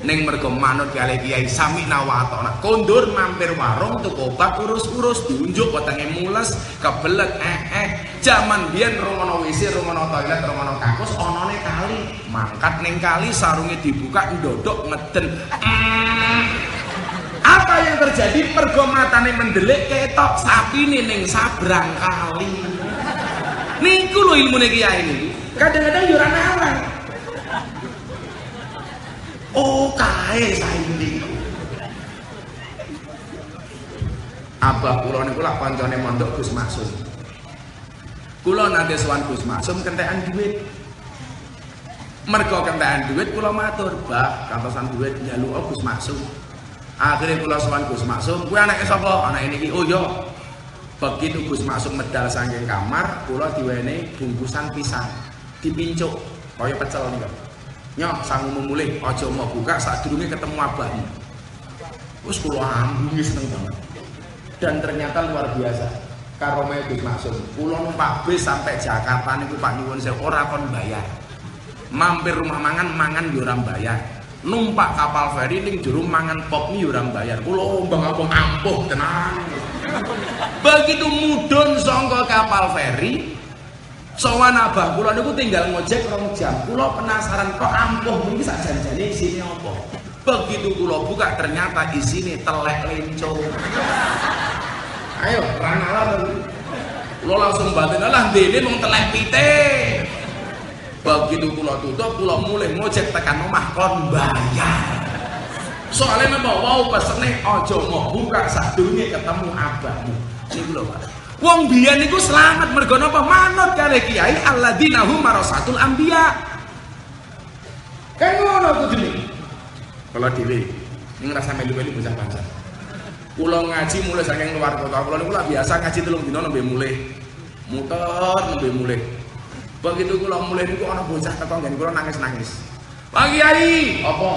ning mergo manut kali kiai sami nawatona. Kondur mampir warung tuku obat urus-urus diunjuk wetenge mules kebelet eh eh. Jaman biyen rungono WC rungono toilet rungono kakus onone kali. Mangkat ning kali sarungnya dibuka ndodok ngeden. Mm. apa yang terjadi? Mergo matane mendelik ketok sapi ning sabrang kali. Niku lho ilmune kiai ini kadang-kadang yo ora Oh kae saiki. Abah kula niku lak kancane mondok Gus Maksum. Kula nate sowan Gus Maksum kentekan duit. Mergo kentekan duit kula matur, "Mbah, kantosan duit njaluk Gus Maksum." Akhirnya kula sowan Gus Maksum, "Kuwi anake sapa?" Anak ini "Oh iya." Begitu Gus Maksum medal saking kamar, kula diwenehi bungkusan pisang, dipincuk kaya pecel niku. Nyok sanggup memulih, ojo mau buka saat dulu ketemu abahnya. Terus kulo ambungi seneng banget. Dan ternyata luar biasa. Karomnya Gus Maksud. Kulo numpak bis sampai Jakarta niku Pak Nyuwun saya ora kon bayar. Mampir rumah mangan mangan yo bayar. Numpak kapal feri ning jero mangan pop ni yo bayar. Kulo ombang-ombang ampuh tenang. Begitu mudun songko kapal feri, Sowan abah kula niku tinggal ngojek rong jam. Kula penasaran kok ampuh mriki sak janjane isine apa. Begitu kula buka ternyata isine telek lenco. Ayo, ranalah Kula langsung batin lah dene mung telek pite. Begitu kula tutup, kula mulai ngojek tekan omah kon bayar. Soalnya memang wow pesene aja mau buka sadurunge ketemu abahmu. Niku lho, Pak. Wong biyen niku selamat mergo napa? Manut kali kiai alladzina hum marasatul anbiya. Kan ngono kudune. Kalau dhewe ning rasa melu-melu bocah bangsa. Kula ngaji mulai saking luar kota. Kula niku biasa ngaji telung dina nembe mulai. Muter nembe mulai. Begitu kula mulai niku ana bocah teko nggen kula nangis-nangis. Pak Kiai, apa?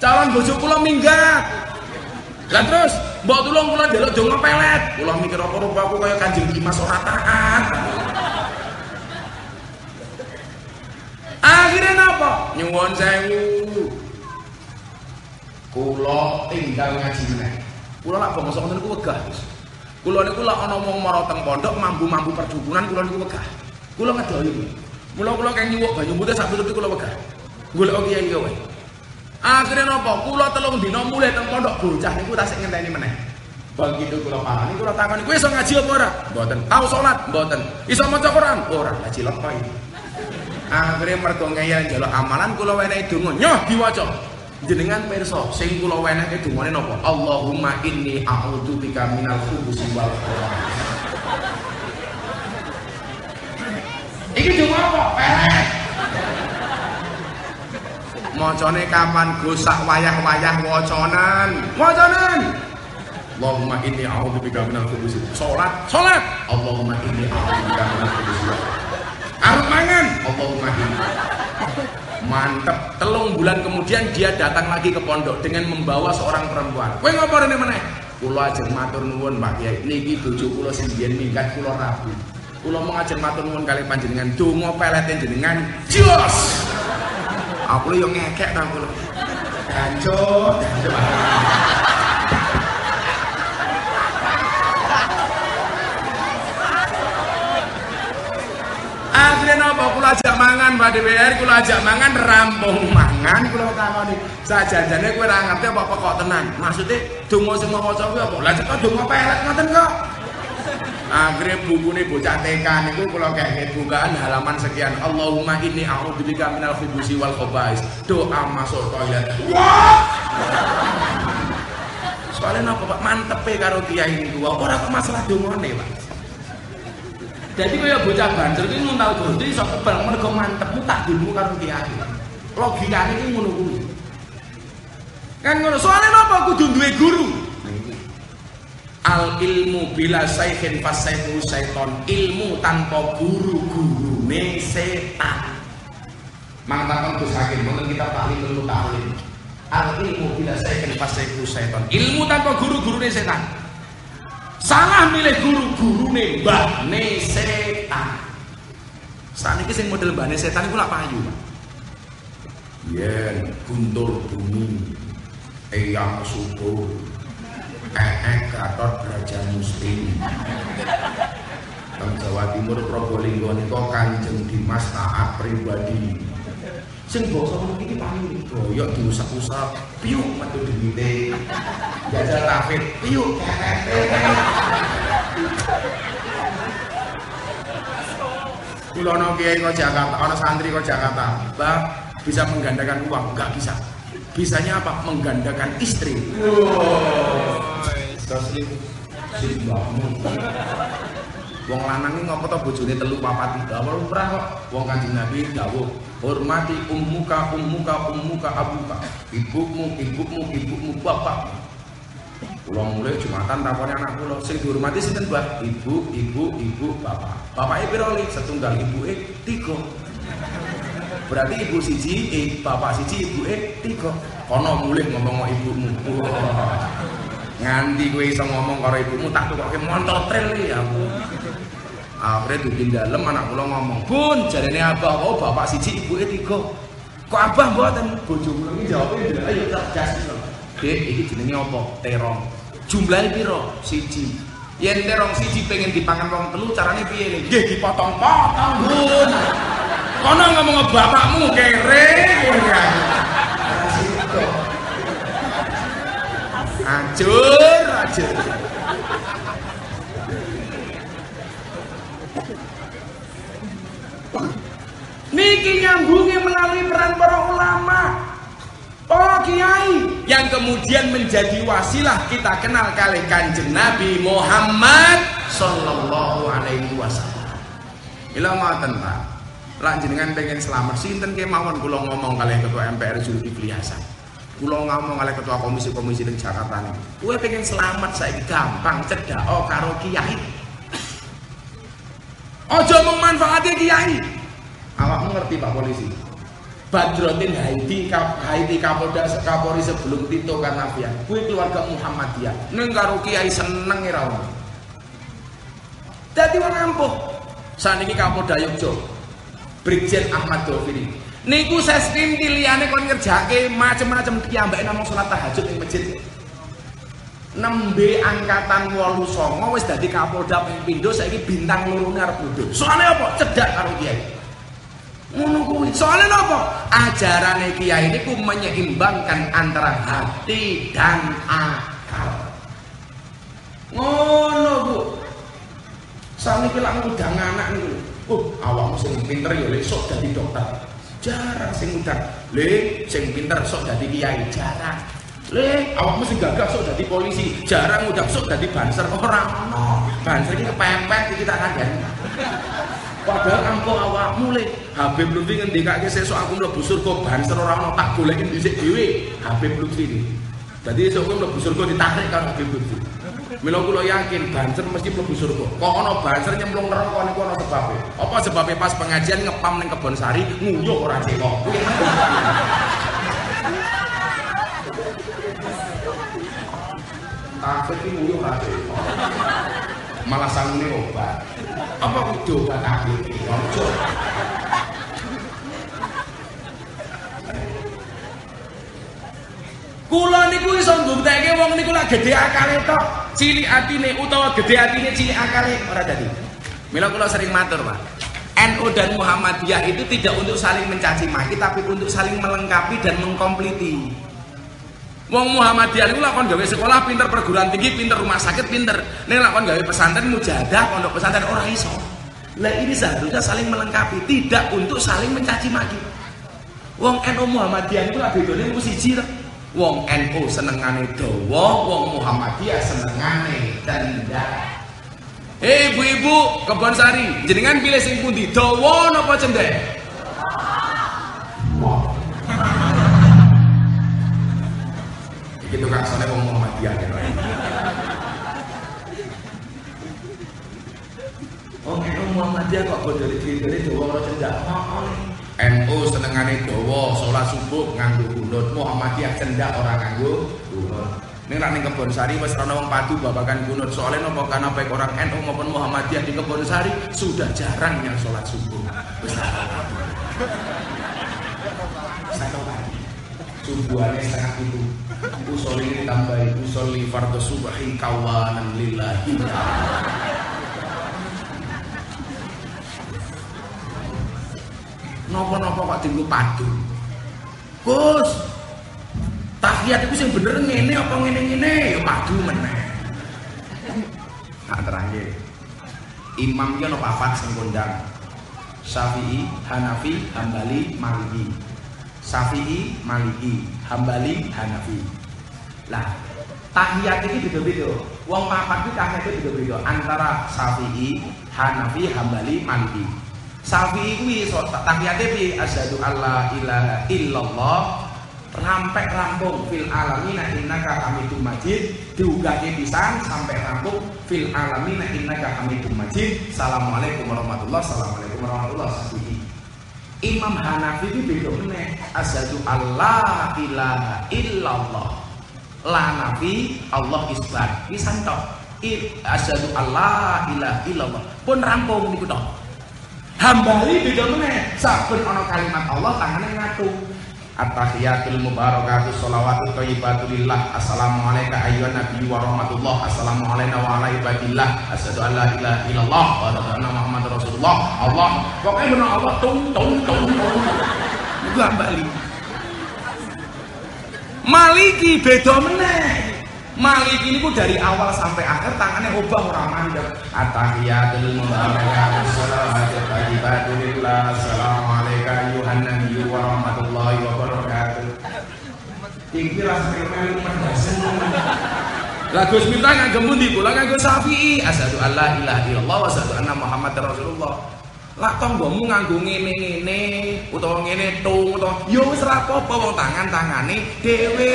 Calon bojo kula minggat. Lah terus Mbak tulung kula ndelok donga pelet. Kula mikir apa rupaku kaya Kanjeng Dimas ora taat. Akhirnya napa? Nyuwun sewu. Kula tinggal ngaji meneh. Kula lak bangsa ngoten niku wegah. Kula niku lak ana wong mara teng pondok mambu-mambu perdukunan kula niku wegah. Kula ngedohi. Mula kula keng nyuwuk banyu mute sak tutupi kula wegah. Golek kiai kowe akhirnya nopo? Kula telung dina mulai teng pondok bocah niku tasik ngenteni meneh. Begitu kula parani kula takoni kowe iso ngaji apa ora? Mboten. Tau salat. Mboten. Iso maca Quran? Ora. Cilok kok akhirnya mergo ngeyel njaluk amalan kula wenehi donga nyoh diwaca. Jenengan pirsa sing kula wenehi dongane napa Allahumma inni a'udzubika minal khubuthi wal khaba'ith iki donga apa? Pelet Macane kapan gosak wayah-wayah wacanan. Wacanan. Allahumma inni a'udzubika minal khubuthi. Salat, salat. Allahumma inni a'udzubika minal khubuthi. Arep mangan. Allahumma inni. Mantep. Telung bulan kemudian dia datang lagi ke pondok dengan membawa seorang perempuan. Kowe ngopo rene meneh? Kula ajeng matur nuwun Pak Kiai. Niki bojo kula sing biyen minggat kula rabu. Kula mau ajeng matur nuwun kali panjenengan donga pelete jenengan. Jos aku yang ngekek ta aku Hancur. Akhirnya napa kula ajak mangan Mbak DPR kula ajak mangan rampung mangan kula takoni sajajane kowe ora ngerti apa kok tenan. Maksudnya donga sing maca kuwi apa? Lah cek donga pelet ngoten kok akhirnya buku ini bocah TK niku kalau kayak bukaan halaman sekian. Allahumma inni a'udzubika minal khubusi wal khabais. Doa masuk toilet. Wah soalnya napa Pak? Mantep ya karo kiai niku ora kok masalah dongane Pak. Jadi kaya bocah banter iki nuntal gusti iso kebal. Mergo mantepmu tak dulu karo kiai. Logikane iki ngono kuwi. Kan ngono, soalnya napa kudu duwe guru? Al ilmu bila saikhin fasaihu syaiton Ilmu tanpa guru gurune setan Mangtakon Gus Hakim, mungkin kita taklim dulu taklim Al ilmu bila saikhin fasaihu syaiton Ilmu tanpa guru gurune setan. Salah milih guru gurune mbahne setan. Saat ini sing model mbahne setan itu lah payu Yen guntur bumi Eyang subuh Gatot Raja Muslim. Bang Jawa Timur Probolinggo niko Kanjeng Dimas taat pribadi. Sing basa ngono iki paling boyok diusap-usap piuk metu demite jajal tafid piuk. Kulo ono kiai kok Jakarta, ono santri kok Jakarta, Mbak bisa menggandakan uang, enggak bisa. Bisanya apa? Menggandakan istri. Taslim simbahmu. Wong lanang iki ngopo to bojone telu papat tiga apa lumrah kok. Wong Kanjeng Nabi dawuh, hormati ummuka ummuka ummuka abuka. Ibumu ibumu ibumu bapak. Kula mulai Jumatan takone anak kula sing dihormati sinten, Mbah? Ibu, ibu, ibu, bapak. Bapake pira li? Setunggal ibuke tiga. Berarti ibu siji, eh, bapak siji, ibuke tiga. Kono mulih ngomong ibumu. Nganti gue iso ngomong karo ibumu tak tukoke montol trail ya aku akhirnya duduk dalam anak kula ngomong bun jarene abah oh bapak siji ibu tiga. Kok abah mboten? Bojo kula iki jawabnya ayo cerdas dek iki jenenge apa? Terong. Jumlahnya piro? Siji. Yen terong siji pengen dipangan wong telu carane piye nggih dipotong-potong bun. Kono ngomong bapakmu kere kere Acur, acur. Niki nyambungi melalui peran para ulama. Oh kiai yang kemudian menjadi wasilah kita kenal kali kanjeng Nabi Muhammad Sallallahu Alaihi Wasallam. Ila ngoten pak. Lanjenengan pengen selamat sinten kemawon kula ngomong kali ketua MPR Zulkifli Hasan. Kulo ngomong oleh ketua komisi-komisi di Jakarta nih. Gue pengen selamat saya gampang cedak oh karo kiai. Ojo memanfaatkan kiai. Awak ngerti Pak Polisi. Badrodin Haiti Haiti Kapolda Kapolri sebelum Tito Karnavian. Gue keluarga Muhammadiyah. Neng karo kiai seneng ora Dadi wong ampuh. Saniki Kapolda Yogyo. Brigjen Ahmad Doviri niku seskim pilihane kon ngerjake macem-macem kiambake namung salat tahajud ning masjid. Nembe angkatan wolu songo wis dadi kapolda ping pindho saiki bintang loro arep soalnya apa? Cedak karo kiai. Ngono kuwi. Soalnya apa? Ajarane kiai niku menyeimbangkan antara hati dan akal. Ngono bu saniki lak ngundang anak niku. Oh awakmu sing pinter ya lek sok dadi dokter jarang. Sing udah le sing pinter sok dadi kiai jarang. Le awakmu sing gagah sok dadi polisi jarang udah sok dadi banser. Orang no banser ini kepepet iki tak kandhani. Padahal ampuh awakmu le Habib Lutfi ngendikake sesuk aku mlebu surga banser ora ono tak goleki dhisik dhewe. Habib Lutfi dadi esuk kowe mlebu surga ditarik karo Habib Lutfi Mila kula yakin banser mesti mlebu surga. Kok ana banser nyemplung neraka niku ana sebabe. Apa sebabe pas pengajian ngepam ning kebon sari nguyuh ora cekok. Tapi iki nguyuh ora cekok. Malah sangune obat. Apa kudu obat aku iki? Kula niku iso mbuktekke wong niku lak gedhe akale tok, cilik atine utawa gedhe atine cilik akale ora dadi. Mila kula sering matur, Pak. NU dan Muhammadiyah itu tidak untuk saling mencaci maki tapi untuk saling melengkapi dan mengkompliti. Wong Muhammadiyah niku lakon gawe sekolah pinter perguruan tinggi, pinter rumah sakit, pinter. Ning lakon gawe pesantren mujadah, pondok pesantren ora iso. Lah ini seharusnya saling melengkapi, tidak untuk saling mencaci maki. Wong NU Muhammadiyah niku lak bedone niku siji wong NU senengane dawa, wong Muhammadiyah senengane tenda. Hei ibu-ibu kebon sari, jenengan pilih sing pundi? Dawa napa cendek? Gitu kan soalnya wong Muhammadiyah ya. Wong Muhammadiyah kok bodoh iki, dene dawa ora cendek. Heeh. NU senengane dawa salat subuh nganggo kunut. Muhammadiyah cendak ora nganggo kunut. Ning rak ning Kebon Sari wis ana wong padu babakan kunut. Soalnya napa kana baik orang NU maupun Muhammadiyah di Kebon Sari sudah jarang yang salat subuh. Wis tahu kan. Subuhannya setengah itu. Usoli ditambahi usoli fardhu subhi kawanan lillahi. Nopo-nopo kok tinggu padu. Gus. Tahiyat itu sing bener ngene apa ngene-ngene ya padu meneh. Tak terakhir. Imam ki ono papat sing. Syafi'i, Hanafi, Hambali, Maliki. Syafi'i, Maliki, Hambali, Hanafi. Lah, tahiyat ini beda-beda. Wong papat iki tahiyat beda-beda antara Syafi'i, Hanafi, Hambali, Maliki. Syafi'i kuwi so, tahiyate piye? Asyhadu alla ilaha illallah. Sampai rampung fil alamin innaka hamidum majid. Diugake pisan sampai rampung fil alamin innaka hamidum majid. Assalamualaikum warahmatullahi assalamualaikum warahmatullahi wabarakatuh. Imam Hanafi itu beda meneh asyhadu alla ilaha illallah. La nafi Allah isbat. Pisan tok asyhadu alla ilaha illallah. Pun rampung niku tok Hambali beda meneh. Saben ana kalimat Allah tangane ngaku At-tahiyatul mubarakatus sholawatut thayyibatu lillah. Assalamu alayka ayyuhan nabiyyu wa rahmatullah. Assalamu alayna wa ala ibadillah. Asyhadu an la ilaha illallah wa asyhadu anna Rasulullah. Allah. Pokoknya benar Allah tung tung tung tung. Itu Hambali Maliki beda meneh Malik ini ku dari awal sampai akhir tangannya obah orang mandek. Atahiyatul mubarakatuh salawatu tayyibatu lillah. Assalamualaikum ayuhan nabiyyu wa rahmatullahi wa barakatuh. Tinggi rasa melu. Lah Gus Miftah nganggo pundi kula nganggo Syafi'i. Asyhadu alla ilaha illallah wa asyhadu anna Muhammadar Rasulullah. Lah tanggamu nganggo ngene-ngene utawa ngene tung utawa ya wis ora apa-apa wong tangan-tangane dhewe.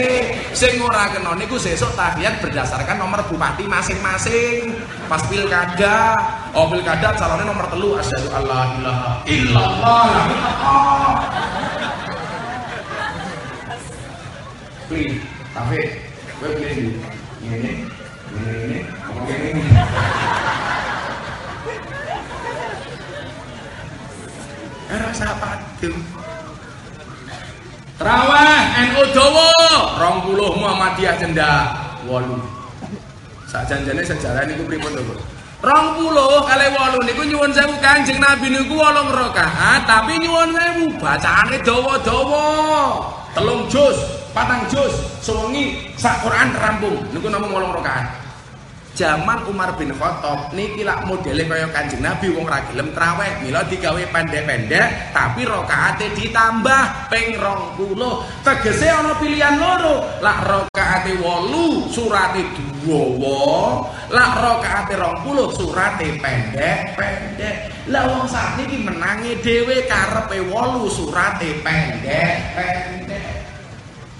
Sing ora kena niku sesuk berdasarkan nomor bupati masing-masing. Pas pilkada, oh pilkada calonnya nomor telu asyhadu alla ilaha illallah. Tapi gue pilih ini, ini, ini, ini, ini. Padu Terawih NU Dawa 20 Muhammadiyah cendak 8 sak janjane sejarah niku pripun to Rong puluh kali walu niku nyuwun sewu kanjeng Nabi niku wolong rakaat tapi nyuwun sewu bacaane dawa-dawa telung juz patang juz sewengi sak Quran rampung. Niku namung wolong rakaat Zaman Umar bin Khattab niki lak modele kaya Kanjeng Nabi wong ra gelem traweh, mila digawe pendek-pendek tapi rakaate ditambah ping 20. Tegese ana pilihan loro, lak rakaate 8 surate dawa, lak rakaate 20 surate pendek-pendek. Lah wong sakniki menangi dhewe karepe 8 surate pendek-pendek.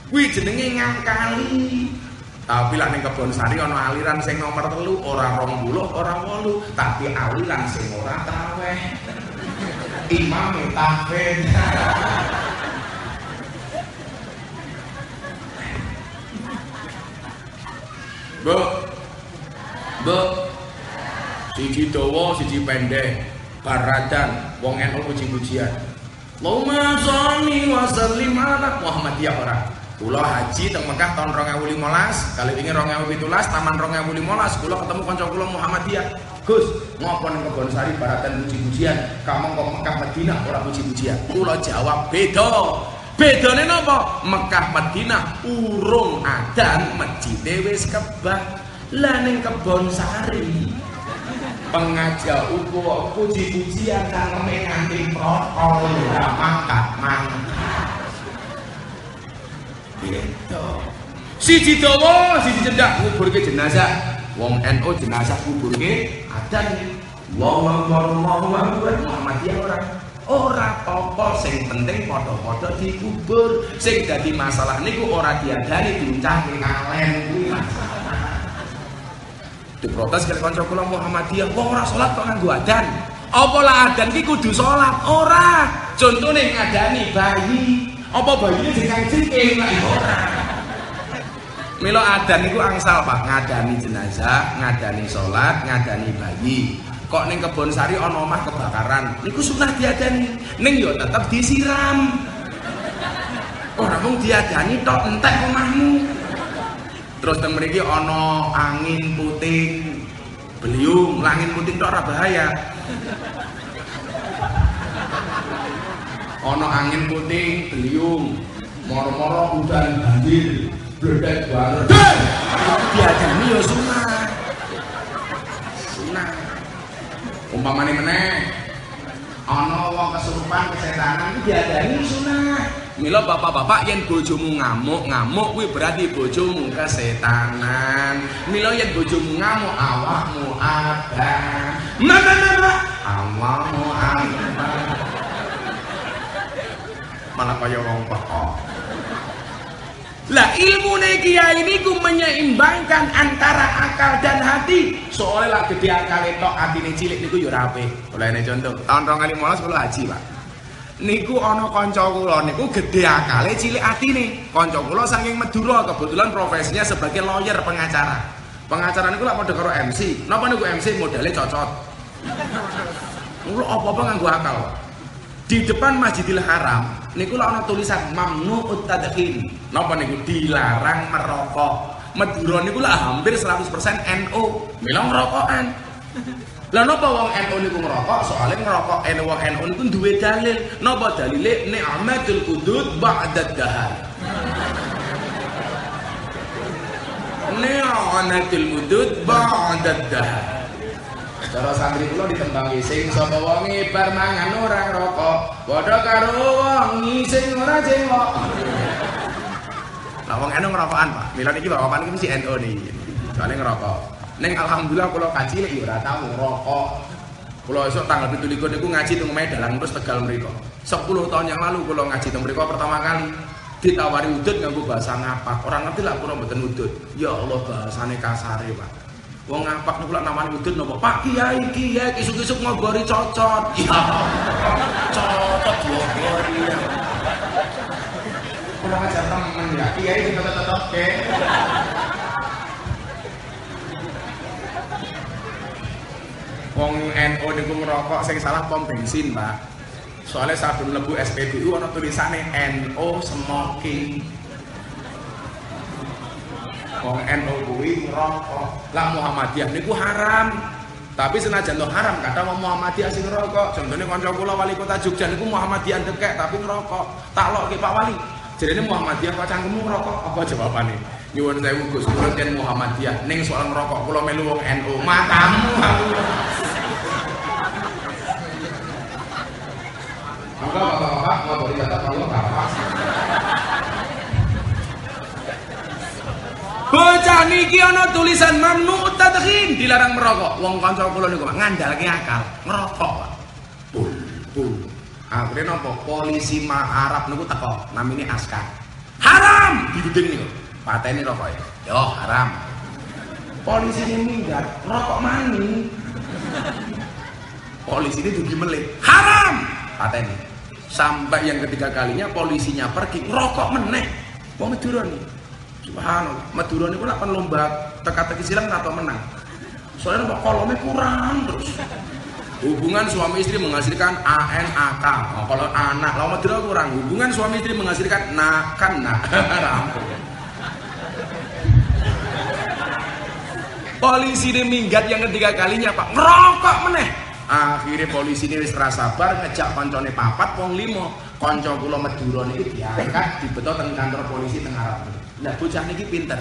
Kuwi jenenge ngangkali. Tapi lah ning kebon sari ana aliran sing nomor telu ora rong buluh ora wolu tapi aliran sing ora traweh. Imam tahfidz. Bu. Bu. Siji dawa, siji pendek. Baradan wong NU puji-pujian. Allahumma sholli wa sallim ala Muhammadiyah ora. Kula haji teng Mekah tahun 2015, kali ini 2017, taman 2015, kula ketemu kanca kula Muhammadiyah. Gus, ngopo ning Kebon Sari baratan puji-pujian, kamu kok Mekah Madinah ora puji-pujian. Kula jawab beda. Bedane napa? Mekah Madinah urung adan masjid wis kebah. Lah ning Kebon Sari pengajar uku puji-pujian nang nganti protokol ora mangkat-mangkat. Gitu. Siji dawa, siji cendak nguburke jenazah. Wong NU jenazah kuburke adan. Wong Akbar, Allahu Akbar, Muhammadiyah ora. Ora apa sing penting padha-padha dikubur. Sing dadi masalah niku ora diadani diuncahke kalen kuwi. Diprotes kali kanca kula Muhammadiyah, wong ora salat kok nganggo adan. Apa lah adan ki kudu salat? Ora. Contone ngadani bayi. Apa bayine jengkang-jengking lah ora. Milo adan niku angsal Pak, ngadani jenazah, ngadani salat, ngadani bayi. Kok ning kebon sari ana omah kebakaran, niku sunah diadani. Ning yo tetep disiram. Ora mung diadani tok entek omahmu. Terus teng mriki ana angin puting, beliung, langit puting tok ora bahaya. Ana angin puting, beliung, moro-moro udan banjir, bledek banget. Diajani ya sunah. Sunah. Umpamane meneh ana wong kesurupan kesetanan diajani sunah. Mila bapak-bapak yang bojomu ngamuk-ngamuk kuwi berarti bojomu kesetanan. Mila yang bojomu ngamuk awakmu ada. Mana mana awakmu ada. Malah kaya wong pokok. Lah ilmu kiai ini ku menyeimbangkan antara akal dan hati. Soalnya lah gede akal itu hati ini cilik niku yo rapi. Ini contoh tahun rong kali malas kalau haji pak. Niku ono konco kulo niku gede akal cilik hati nih. Konco kulo saking Madura kebetulan profesinya sebagai lawyer pengacara. Pengacara niku lah pada karo MC. Napa niku MC modelnya cocok. Kulo apa-apa nganggo akal. Di depan Masjidil Haram niku ana tulisan mamnu tadkhin. Napa niku dilarang merokok. Madura niku lah hampir 100% NO. Mila ngerokokan. Lah napa wong NU niku ngerokok? Soalnya ngerokok NU wong NU niku duwe dalil. Napa dalile? Ni'matul qudud ba'da dahar. Ni'matul qudud ba'da dahar. Cara santri kula ditembangi sing sapa wonge bar mangan ora ngrokok, padha karo wong sing ora cengok. Lah wong anu ngerokokan, Pak. Mila niki bapak iki mesti NU nih. Soale ngerokok. Ning alhamdulillah kula kaji lek ora tau ngerokok. Kula esuk tanggal 17 niku ngaji teng dalang terus Tegal mriku. 10 tahun yang lalu kula ngaji teng mriku pertama kali ditawari udut nganggo bahasa ngapak. Orang ngerti lah kula mboten udut. Ya Allah bahasane kasare, Pak. Wong ngapak niku lak namane udut napa? Pak Kiai, Kiai isuk-isuk ngobori cocot. Ya. Cocot ngobori. Ya. Kurang ajar temen ya. Kiai sing tetep ke. Wong NU niku ngerokok sing salah pom bensin, Pak. Soalnya sabun lebu SPBU ana tulisane NO smoking. Wong NU kuwi ngerokok. Lah Muhammadiyah niku haram. Tapi senajan to haram, kata wong Muhammadiyah sing ngerokok. Contohnya kanca kula wali kota Jogja niku Muhammadiyah dekek tapi ngerokok. Tak lokke Pak Wali. Jadi Muhammadiyah kok cangkemmu ngerokok? Apa jawabannya? Nyuwun sewu Gus kula ken Muhammadiyah ning soal ngerokok kula melu wong NU. Matamu aku. Maka bapak-bapak ngabari kata kalau Bocah niki ana tulisan mamnu tadkhin, dilarang merokok. Wong kanca kula niku ngandalke akal, ngerokok. Pul, pul. Akhirnya nopo polisi ma Arab niku teko, namine askar. Haram diduding niku. Pateni rokok ya. Yo haram. Polisi ini minggat, rokok mani. Polisi ini dugi melih. Haram. Pateni. Sampai yang ketiga kalinya polisinya pergi, rokok meneh. Wong Madura nih. Subhanallah. Madura niku lak lomba teka-teki silang atau menang. Soalnya nopo kolomnya kurang terus. Hubungan suami istri menghasilkan ANAK. Oh, kalau anak, lawan Madura kurang. Hubungan suami istri menghasilkan nakan nak. Polisi ini minggat yang ketiga kalinya pak ngerokok meneh. Akhirnya polisi ini wis sabar ngejak koncone papat wong limo. Konco kula Madura niki diangkat dibeto teng kantor polisi teng Arab. Nah bocah niki pinter.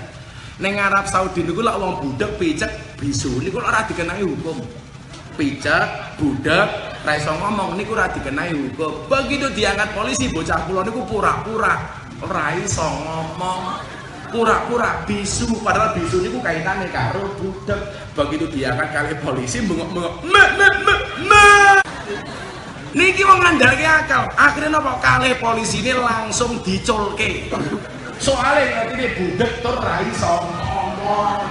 Neng Arab Saudi niku lak wong budak picek bisu. Niku ora dikenai hukum. Picek, budak, ra ngomong niku ora dikenai hukum. Begitu diangkat polisi bocah kula niku pura-pura ora ngomong. Pura-pura bisu padahal bisu niku kaitane karo budak begitu diangkat kali polisi bengok-bengok me me me me niki wong ngandalke akal. Akhirnya napa kali polisi ini langsung diculke soalnya nanti dia budak tur ra iso ngomong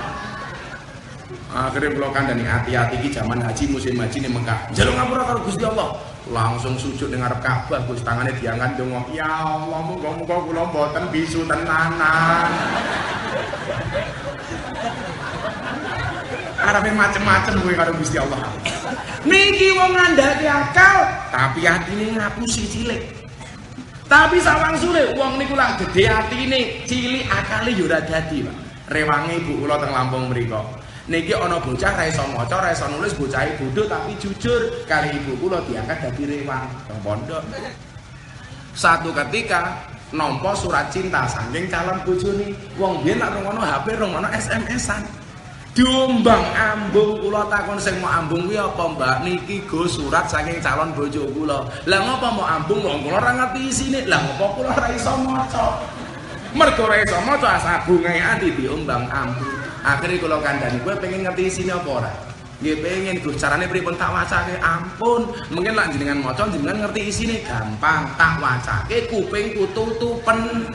akhirnya kula kandhani hati-hati iki zaman haji musim haji ning Mekah. Njaluk ngapura karo Gusti Allah. Langsung sujud ngarep Ka'bah Gus. Tangane diangkat donga ya Allah muga-muga kula mboten bisu tenanan. Arepe macem-macem kuwi karo Gusti Allah. Niki wong ngandhaki akal tapi atine ngapusi cilik tapi sawang sule wong niku lah gede atine cilik akale yo ora dadi Pak. Rewange ibu kula teng Lampung mriku niki ana bocah ra iso maca ra iso nulis bocah tapi jujur kali ibu kula diangkat dadi rewang teng pondok. Satu ketika nompo surat cinta saking calon bojone wong biyen nak rungono HP rungono SMS-an diumbang ambung. Kula takon sing mau ambung kuwi apa Mbak? Niki go surat saking calon bojo kula. Lah ngapa mau ambung? Wong kula ora ngerti isine. Lah ngapa kula ora iso maca? Mergo ora iso maca sabunge ati diumbang ambung. Akhirnya kalau kandani gue pengen ngerti isinya apa ora? Gue pengen. Gue caranya pripun tak wacake? Ampun. Mungkin lah jenengan maca jenengan ngerti isinya gampang tak wacake kupingku tutupen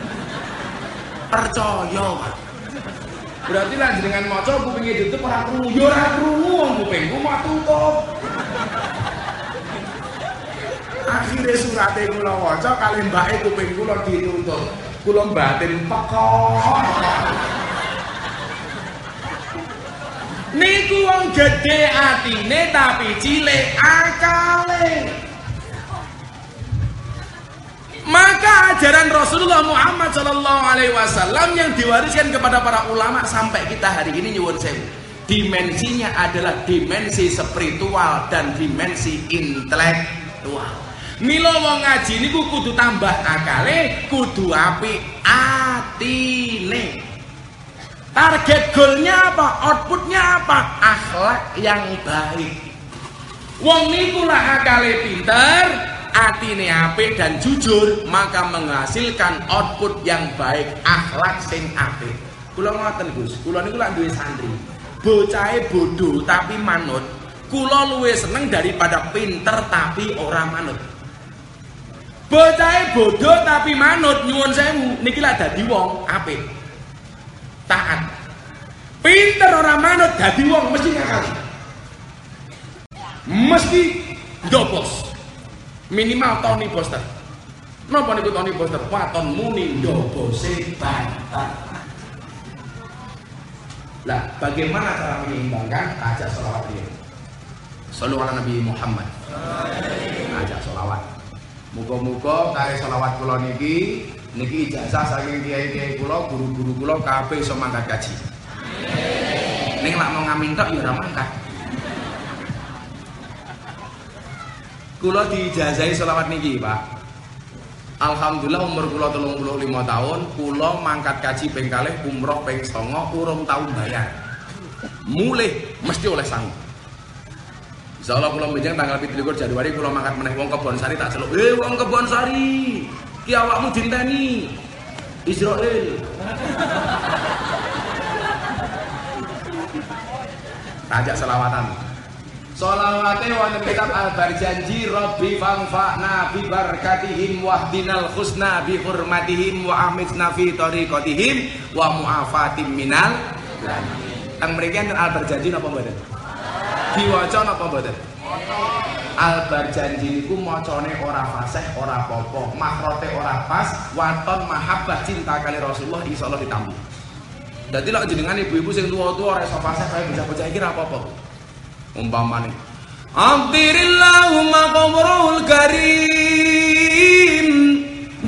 percaya Pak berarti lah jenengan maca kupingnya tutup ora krungu. Yo ora krungu kupingku mau tutup akhirnya suratnya kula waca kali mbake kuping kula ditutup kula batin pekok niku wong gede atine tapi cilik akale maka ajaran Rasulullah Muhammad Shallallahu Alaihi Wasallam yang diwariskan kepada para ulama sampai kita hari ini nyuwun sewu dimensinya adalah dimensi spiritual dan dimensi intelektual Milo wong ngaji niku kudu tambah akale kudu api atine Target goalnya apa? Outputnya apa? Akhlak yang baik. Wong niku lah akale pinter, atine apik dan jujur, maka menghasilkan output yang baik, akhlak sing apik. Kula ngoten Gus, kula niku lak duwe santri. Bocahe bodoh tapi manut. Kula luwe seneng daripada pinter tapi ora manut. Bocahe bodoh tapi manut nyuwun sewu, niki lak dadi wong apik taat pinter orang manut dadi wong mesti ngakali mesti dobos minimal Tony Poster napa niku Tony Poster waton muni dobose bantal. Lah bagaimana cara menyeimbangkan ajak sholawat ini Sallu ala Nabi Muhammad. Ajak sholawat muga-muga kare sholawat kula niki niki ijazah saking kiai-kiai kula guru-guru kula kabeh iso mangkat gaji. Ning lak mau ngamin tok ya ora mangkat kula diijazahi selawat niki Pak. Alhamdulillah umur kula 35 tahun kula mangkat gaji ping kalih umroh ping 9 urung tahun bayar. Mulih mesti oleh sang. Insyaallah kula menjeng tanggal 17 Januari kula mangkat meneh wong kebon sari tak celuk eh wong kebon sari awakmu dinteni. Israel Tajak selawatan Salawate wonten kitab Al-Barjanji Rabbi fangfa'na bi barakatihim wahdinal husna bi hurmatihim wa amitna fi tariqatihim wa mu'afatim minal Teng mriki enten Al-Barjanji napa mboten? Diwaca napa mboten? Albar janji niku macane ora fasih, ora popo, makrote ora pas, waton mahabbah cinta kali Rasulullah insyaallah ditampi. Dadi lek jenengan ibu-ibu sing tua-tua ora iso fasih kaya bocah-bocah iki apa-apa. Umpamane. Amtirillahumma qabrul karim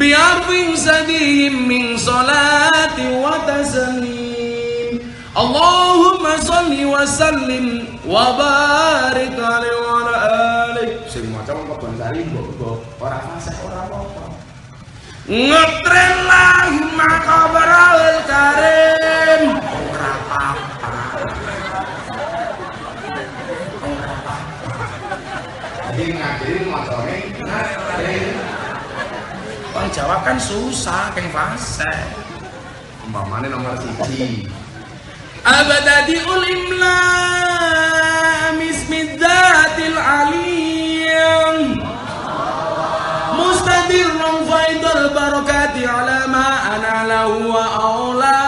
bi'arfin sadihim min salati wa taslim. Allahumma salli wa sallim wa barik alaihi wa ala alihi sing maca wong kebon sari mbok ora fasih ora apa-apa. Ngetren karim jadi ngadil jawab kan susah keng fase. Umpamane nomor siji. Abadadiul imla mismidzatil aliyam mustadirran faidal barakati ala ma ana lahu wa aula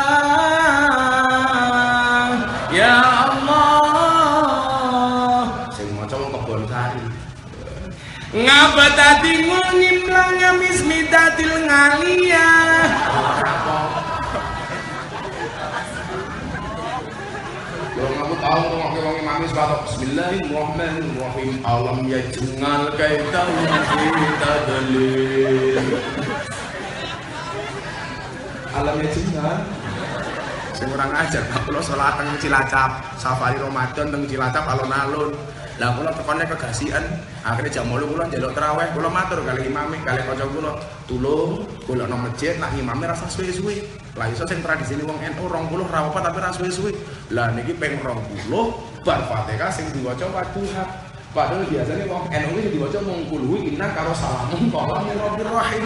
bingung ngimlang ngamis midatil ngaliyah Kalau kamu tahu ngomongin ngomongin mamis batok Bismillahirrahmanirrahim. Alam ya jengal kaitan kita dalil. Alam ya jengal. Saya kurang ajar, kalau sholat teng Cilacap Safari Ramadan teng Cilacap alon-alon lah kula tekone kegasian. Akhirnya jam 8 kula njaluk tarawih kula matur kali imame kali kanca kula. Tulung golekno masjid nak imame rasa suwe-suwe. Lah iso sing tradisi wong NU 20 ra apa tapi ra suwe-suwe. Lah niki ping 20 bar Fatihah sing diwaca Wadduha Padahal biasanya wong NU ini diwaca mung kulhu inna karo salamun qala min rabbir rahim.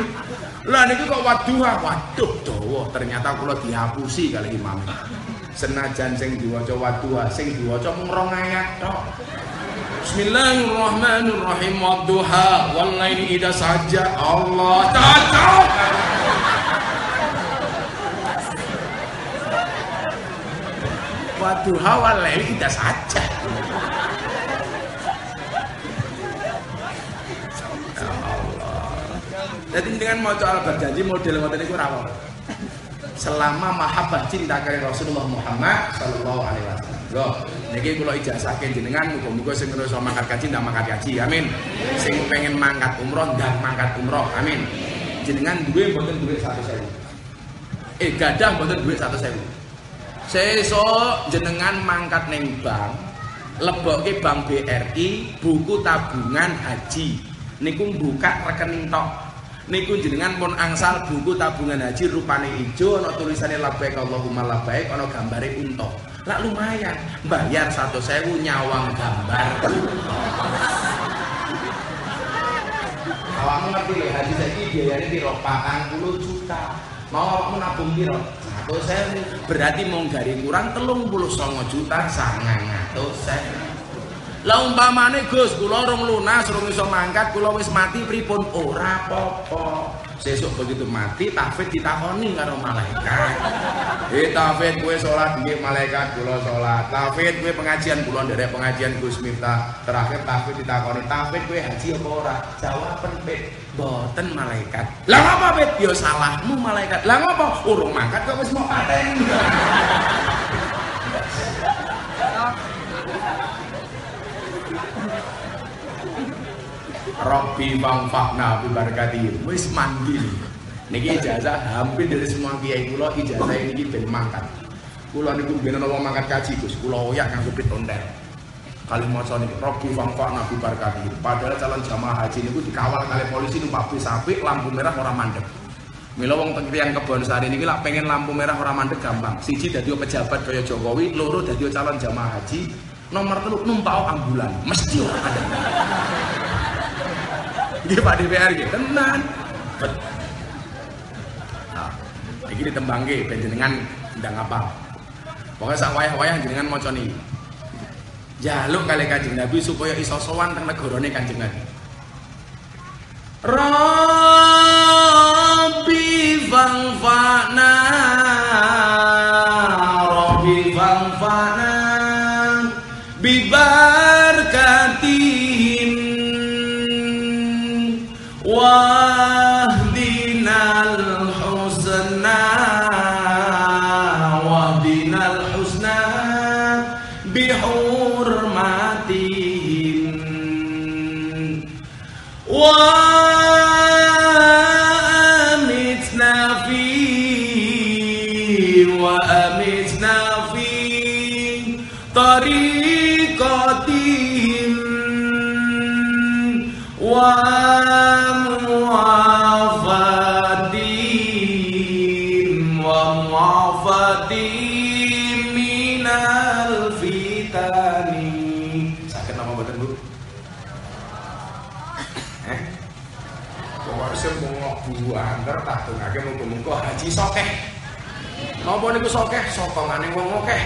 Lah niki kok wadduha, waduh dawa. Ternyata kula dihapusi kali imam. Senajan sing diwaca wadduha, sing diwaca mung ayat tok. Bismillahirrahmanirrahim wadduha wal laili idza saja Allah cocok. Wadduha wal laili idza saja. Jadi dengan mau al berjanji model model itu rawon. Selama mahabbah cinta kalian Rasulullah Muhammad Sallallahu Alaihi Wasallam. Loh, niki kula ijazahke jenengan muga-muga sing ngrasa mangkat kaji ndak mangkat kaji. Amin. Sing pengen mangkat umroh ndak mangkat umroh. Amin. Jenengan duwe mboten duwe 100.000. Eh gadah mboten duwe 100.000. Sesuk jenengan mangkat ning bank, lebokke bank BRI buku tabungan haji. Niku buka rekening tok niku jenengan pun angsal buku tabungan haji rupane ijo ana tulisannya labbaik Allahumma labbaik ana gambare unta. Lah lumayan bayar satu sewu nyawang gambar. Awakmu ngerti lho haji saiki biayane piro? 40 juta. Mau awakmu nabung piro? satu sewu. Berarti mau garing kurang telung puluh songo juta sangang atau sewu lah umpamane Gus, kula rong lunas, rong iso mangkat, kula wis mati pripun? Ora apa-apa. Sesuk begitu mati tahfidz ditakoni karo malaikat. Eh tahfidz kowe salat nggih malaikat kula salat. Tahfidz kowe pengajian kula nderek pengajian Gus Miftah. Terakhir tahfidz ditakoni, tahfidz kowe haji apa ora? Jawaban pit, boten malaikat. Lah apa pit? Ya salahmu malaikat. Lah ngapa? Urung mangkat kok wis mau paten. Robbi fakna bi barakati. Wis mandi. Niki ijazah hampir dari semua kiai kula ijazah ini ben mangkat. Kula niku ben ana mangkat kaji Gus, kula oyak nganggo pit ondel. Kali maca niki Robbi fakna bi barakati. Padahal calon jamaah haji niku dikawal kali polisi numpak bis apik lampu merah ora mandek. Mila wong teng tiyang kebon sari niki lak pengen lampu merah ora mandek gampang. Siji dadi pejabat kaya Jokowi, loro dadi calon jamaah haji, nomor telu numpak ambulan. Mesti ora ada. Nggih Pak DPR nggih, tenan. Nah, iki ditembangke ben jenengan ndang apa. Pokoknya sak wayah-wayah jenengan maca niki. Jaluk kali Kanjeng Nabi supaya iso sowan teng negarane Kanjeng Nabi. Rabbi fangfa'na wa amitna fi wa amitna fi antar tak tunggu muka-muka haji sokeh Napa niku sokeh sokongane wong akeh.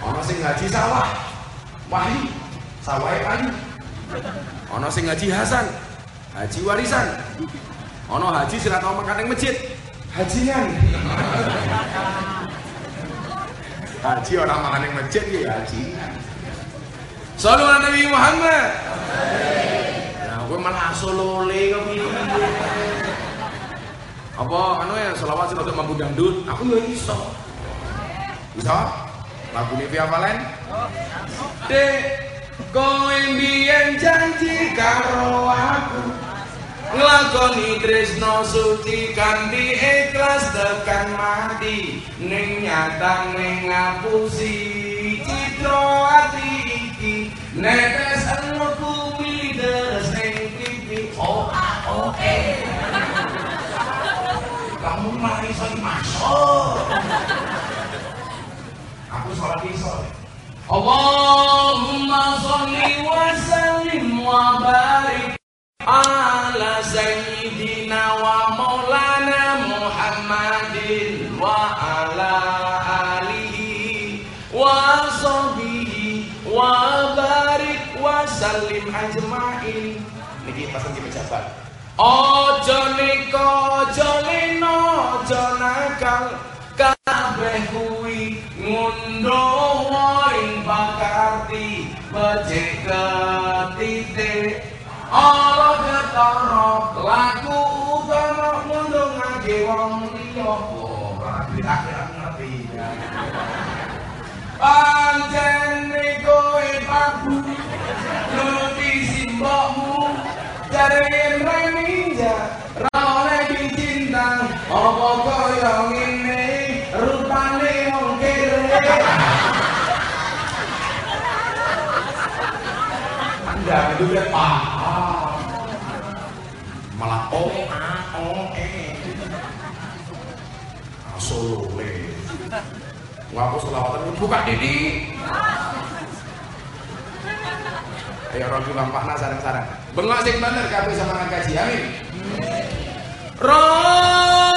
Ana sing ngaji sawah. Wahyu. Sawahe kayu. Ana sing ngaji Hasan. Haji warisan. Ana haji sing tau makan ning masjid. Hajian. haji ora makan ning masjid ya haji. Sallu ala Nabi Muhammad. Nah, gue malah solole kok. Apa anu ya selawat sing untuk mampu dangdut? Aku ya iso. Bisa? Lagu ini Via Valen? Dek, kowe mbiyen janji karo aku nglakoni tresno suci kanthi ikhlas tekan mati ning nyatane ngapusi citra ati iki netes enuku milis ning pipi oh oh eh kamu mari iso masuk aku sholat iso Allahumma sholli wa sallim wa barik ala sayyidina wa maulana Muhammadin wa ala alihi wa sahbihi wa barik wa sallim ajmain. Niki pesan ki pejabat Ojo niko ojo lino ojo nakal Kabeh kuwi ngundo waring pakarti Bajek ke titik Olo getoro laku utoro ngundo ngage wong liyo Ora oh, akhirat ngerti. Panjen niko ipaku Nuti simbokmu. Jare reminja ra oleh dicinta apa kaya ngene rupane wong kere anda ya pak malah ah oh eh ah, solo le. Ngaku selawatan buka dini ayo rogi bampakna sarang-sarang. Bengok sing bener kabeh sama ngaji amin. Rabbi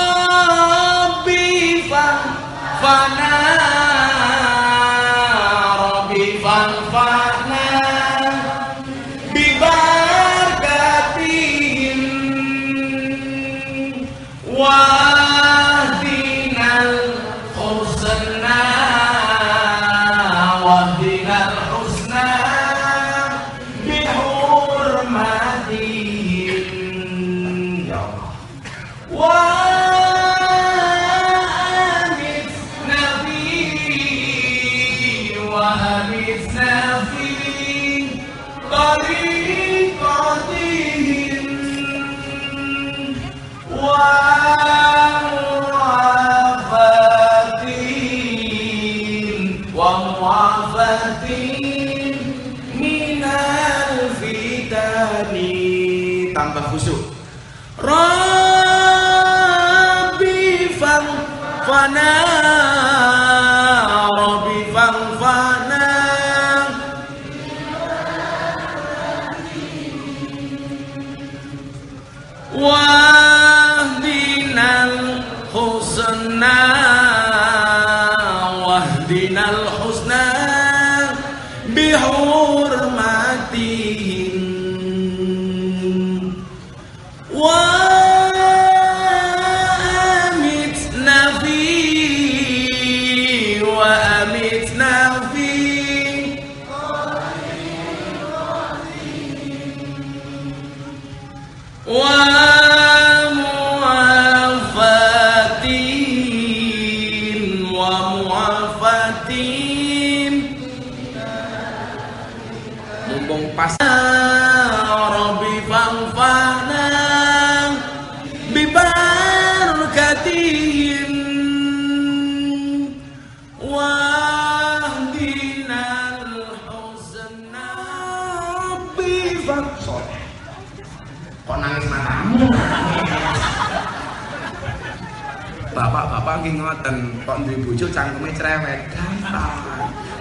bojo cangkeme cerewet, gampang.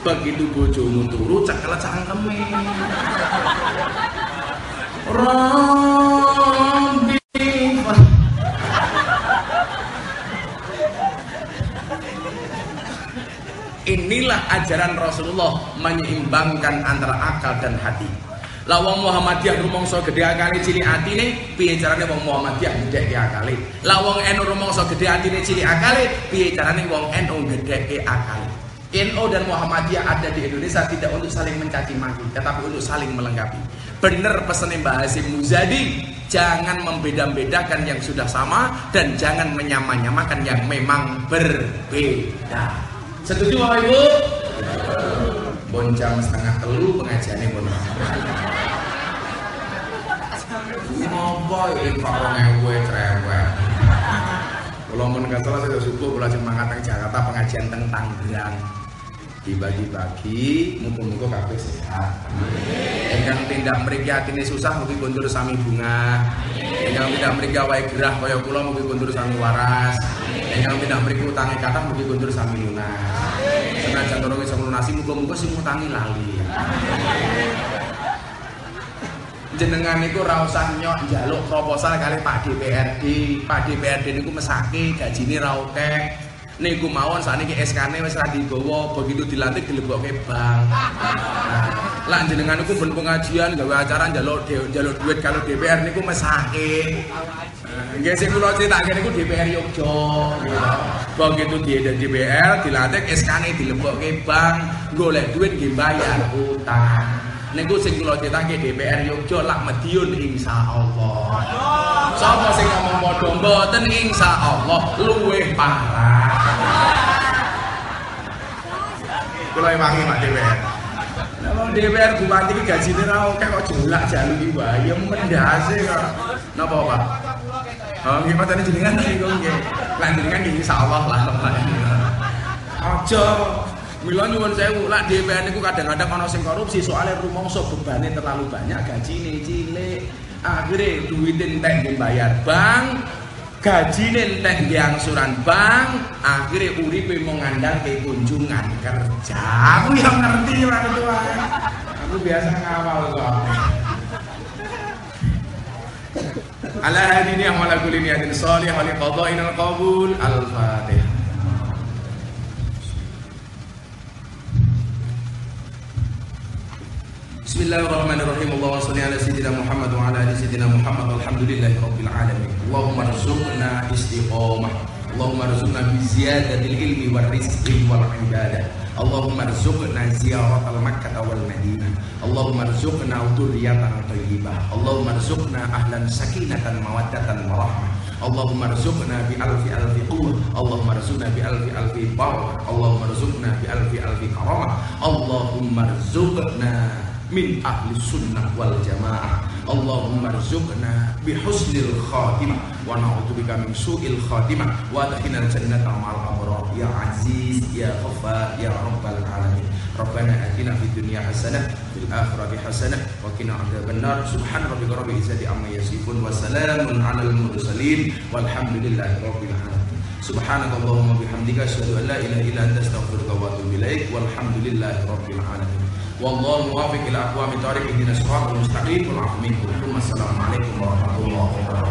Begitu bojomu turu cekel cangkeme. Rabbi Inilah ajaran Rasulullah menyeimbangkan antara akal dan hati. Lah wong Muhammadiyah rumangsa gedhe akale cilik atine, piye carane wong Muhammadiyah gedheke akale? Lah wong NU rumangsa gedhe atine cilik akale, piye carane wong NU gedheke akale? NU dan Muhammadiyah ada di Indonesia tidak untuk saling mencaci maki, tetapi untuk saling melengkapi. Bener pesan Mbah Hasim Muzadi, jangan membeda-bedakan yang sudah sama dan jangan menyamanyamakan yang memang berbeda. Setuju Bapak Ibu? bon jam setengah telu pengajiannya pun ngopo infak rong ewe cerewet. Kalau mun salah saya subuh kula semangat teng Jakarta pengajian teng Tangerang. Dibagi-bagi mumpung-mumpung kabeh sehat. Ingkang tindak mriki atine susah mugi kundur sami bunga. Ingkang tidak mriki wae gerah kaya kula mugi kundur sami waras. Ingkang tidak mriki utange kathah mugi kundur sami lunas. Senajan durung iso lunasi muga-muga sing utangi lali jenengan niku ra usah nyok njaluk proposal kali Pak DPRD. Pak DPRD niku mesake gajine ra akeh. Niku mawon sakniki SK-ne wis ra digawa, begitu dilantik dilebokke bank. Nah, lah jenengan niku ben pengajian gawe acara njaluk njaluk duit kalau DPR niku mesake. Nggih sing kula critakake niku DPR Yogyo. Begitu dia dari DPR dilantik SK-ne dilebokke bank, golek duit nggih bayar utang niku sing kula cetake DPR Yogyo lak Madiun insyaallah. Sapa sing ngomong padha mboten insyaallah luwih parah. Kula wangi Pak DPR. Kalau DPR bupati iki gajine ra oke kok jelak jaluk iki wae ya mendase kok. Napa Pak? Oh, nggih patene jenengan kok nggih. Lan jenengan insyaallah lah. Aja Mila nyuwun sewu, lak DPR niku kadang-kadang ana sing korupsi soalnya rumangsa bebane terlalu banyak, gajine cilik. Akhire duit entek nggih bayar bank, gajine entek nggih angsuran bank, akhire uripe mung ngandalke kunjungan kerja. Aku yang ngerti ora ketua. Aku biasa ngawal kok. Ala hadini amala kulli niyatin shalihah li qada'in al-qabul al-fatihah. Bismillahirrahmanirrahim. Allahumma shalli ala sayyidina Muhammad wa ala ali sayyidina Muhammad. Alhamdulillahi rabbil alamin. Allahumma rzuqna istiqamah. Allahumma rzuqna bi ziyadatil ilmi war rizqi wal ibadah. Allahumma rzuqna ziyaratal Makkah wal Madinah. Allahumma rzuqna dzurriyyatan thayyibah. Allahumma rzuqna ahlan sakinatan mawaddatan warahmah. Allahumma rzuqna bi alfi alfi quwwah Allahumma rzuqna bi alfi alfi barakah Allahumma rzuqna bi alfi alfi karamah Allahumma rzuqna min ahli sunnah wal jamaah. Allahumma rzuqna bi husnil khatimah wa na'udzubika min su'il khatimah wa adkhilna jannata ma'al abrar. Ya aziz ya ghaffar ya rabbal alamin. Rabbana atina fid dunya hasanah fil akhirati hasanah wa qina adzaban nar subhan rabbika rabbil izzati amma yasifun wa salamun alal mursalin. Walhamdulillahi rabbil alamin. Subhanakallahumma bihamdika asyhadu an la ilaha illa anta astaghfiruka wa atubu ilaik. Walhamdulillahi rabbil alamin Wallahu muwaffiq ila aqwamit thariq ihdinas siratal mustaqim wal afu minkum. Warahmatullahi wabarakatuh.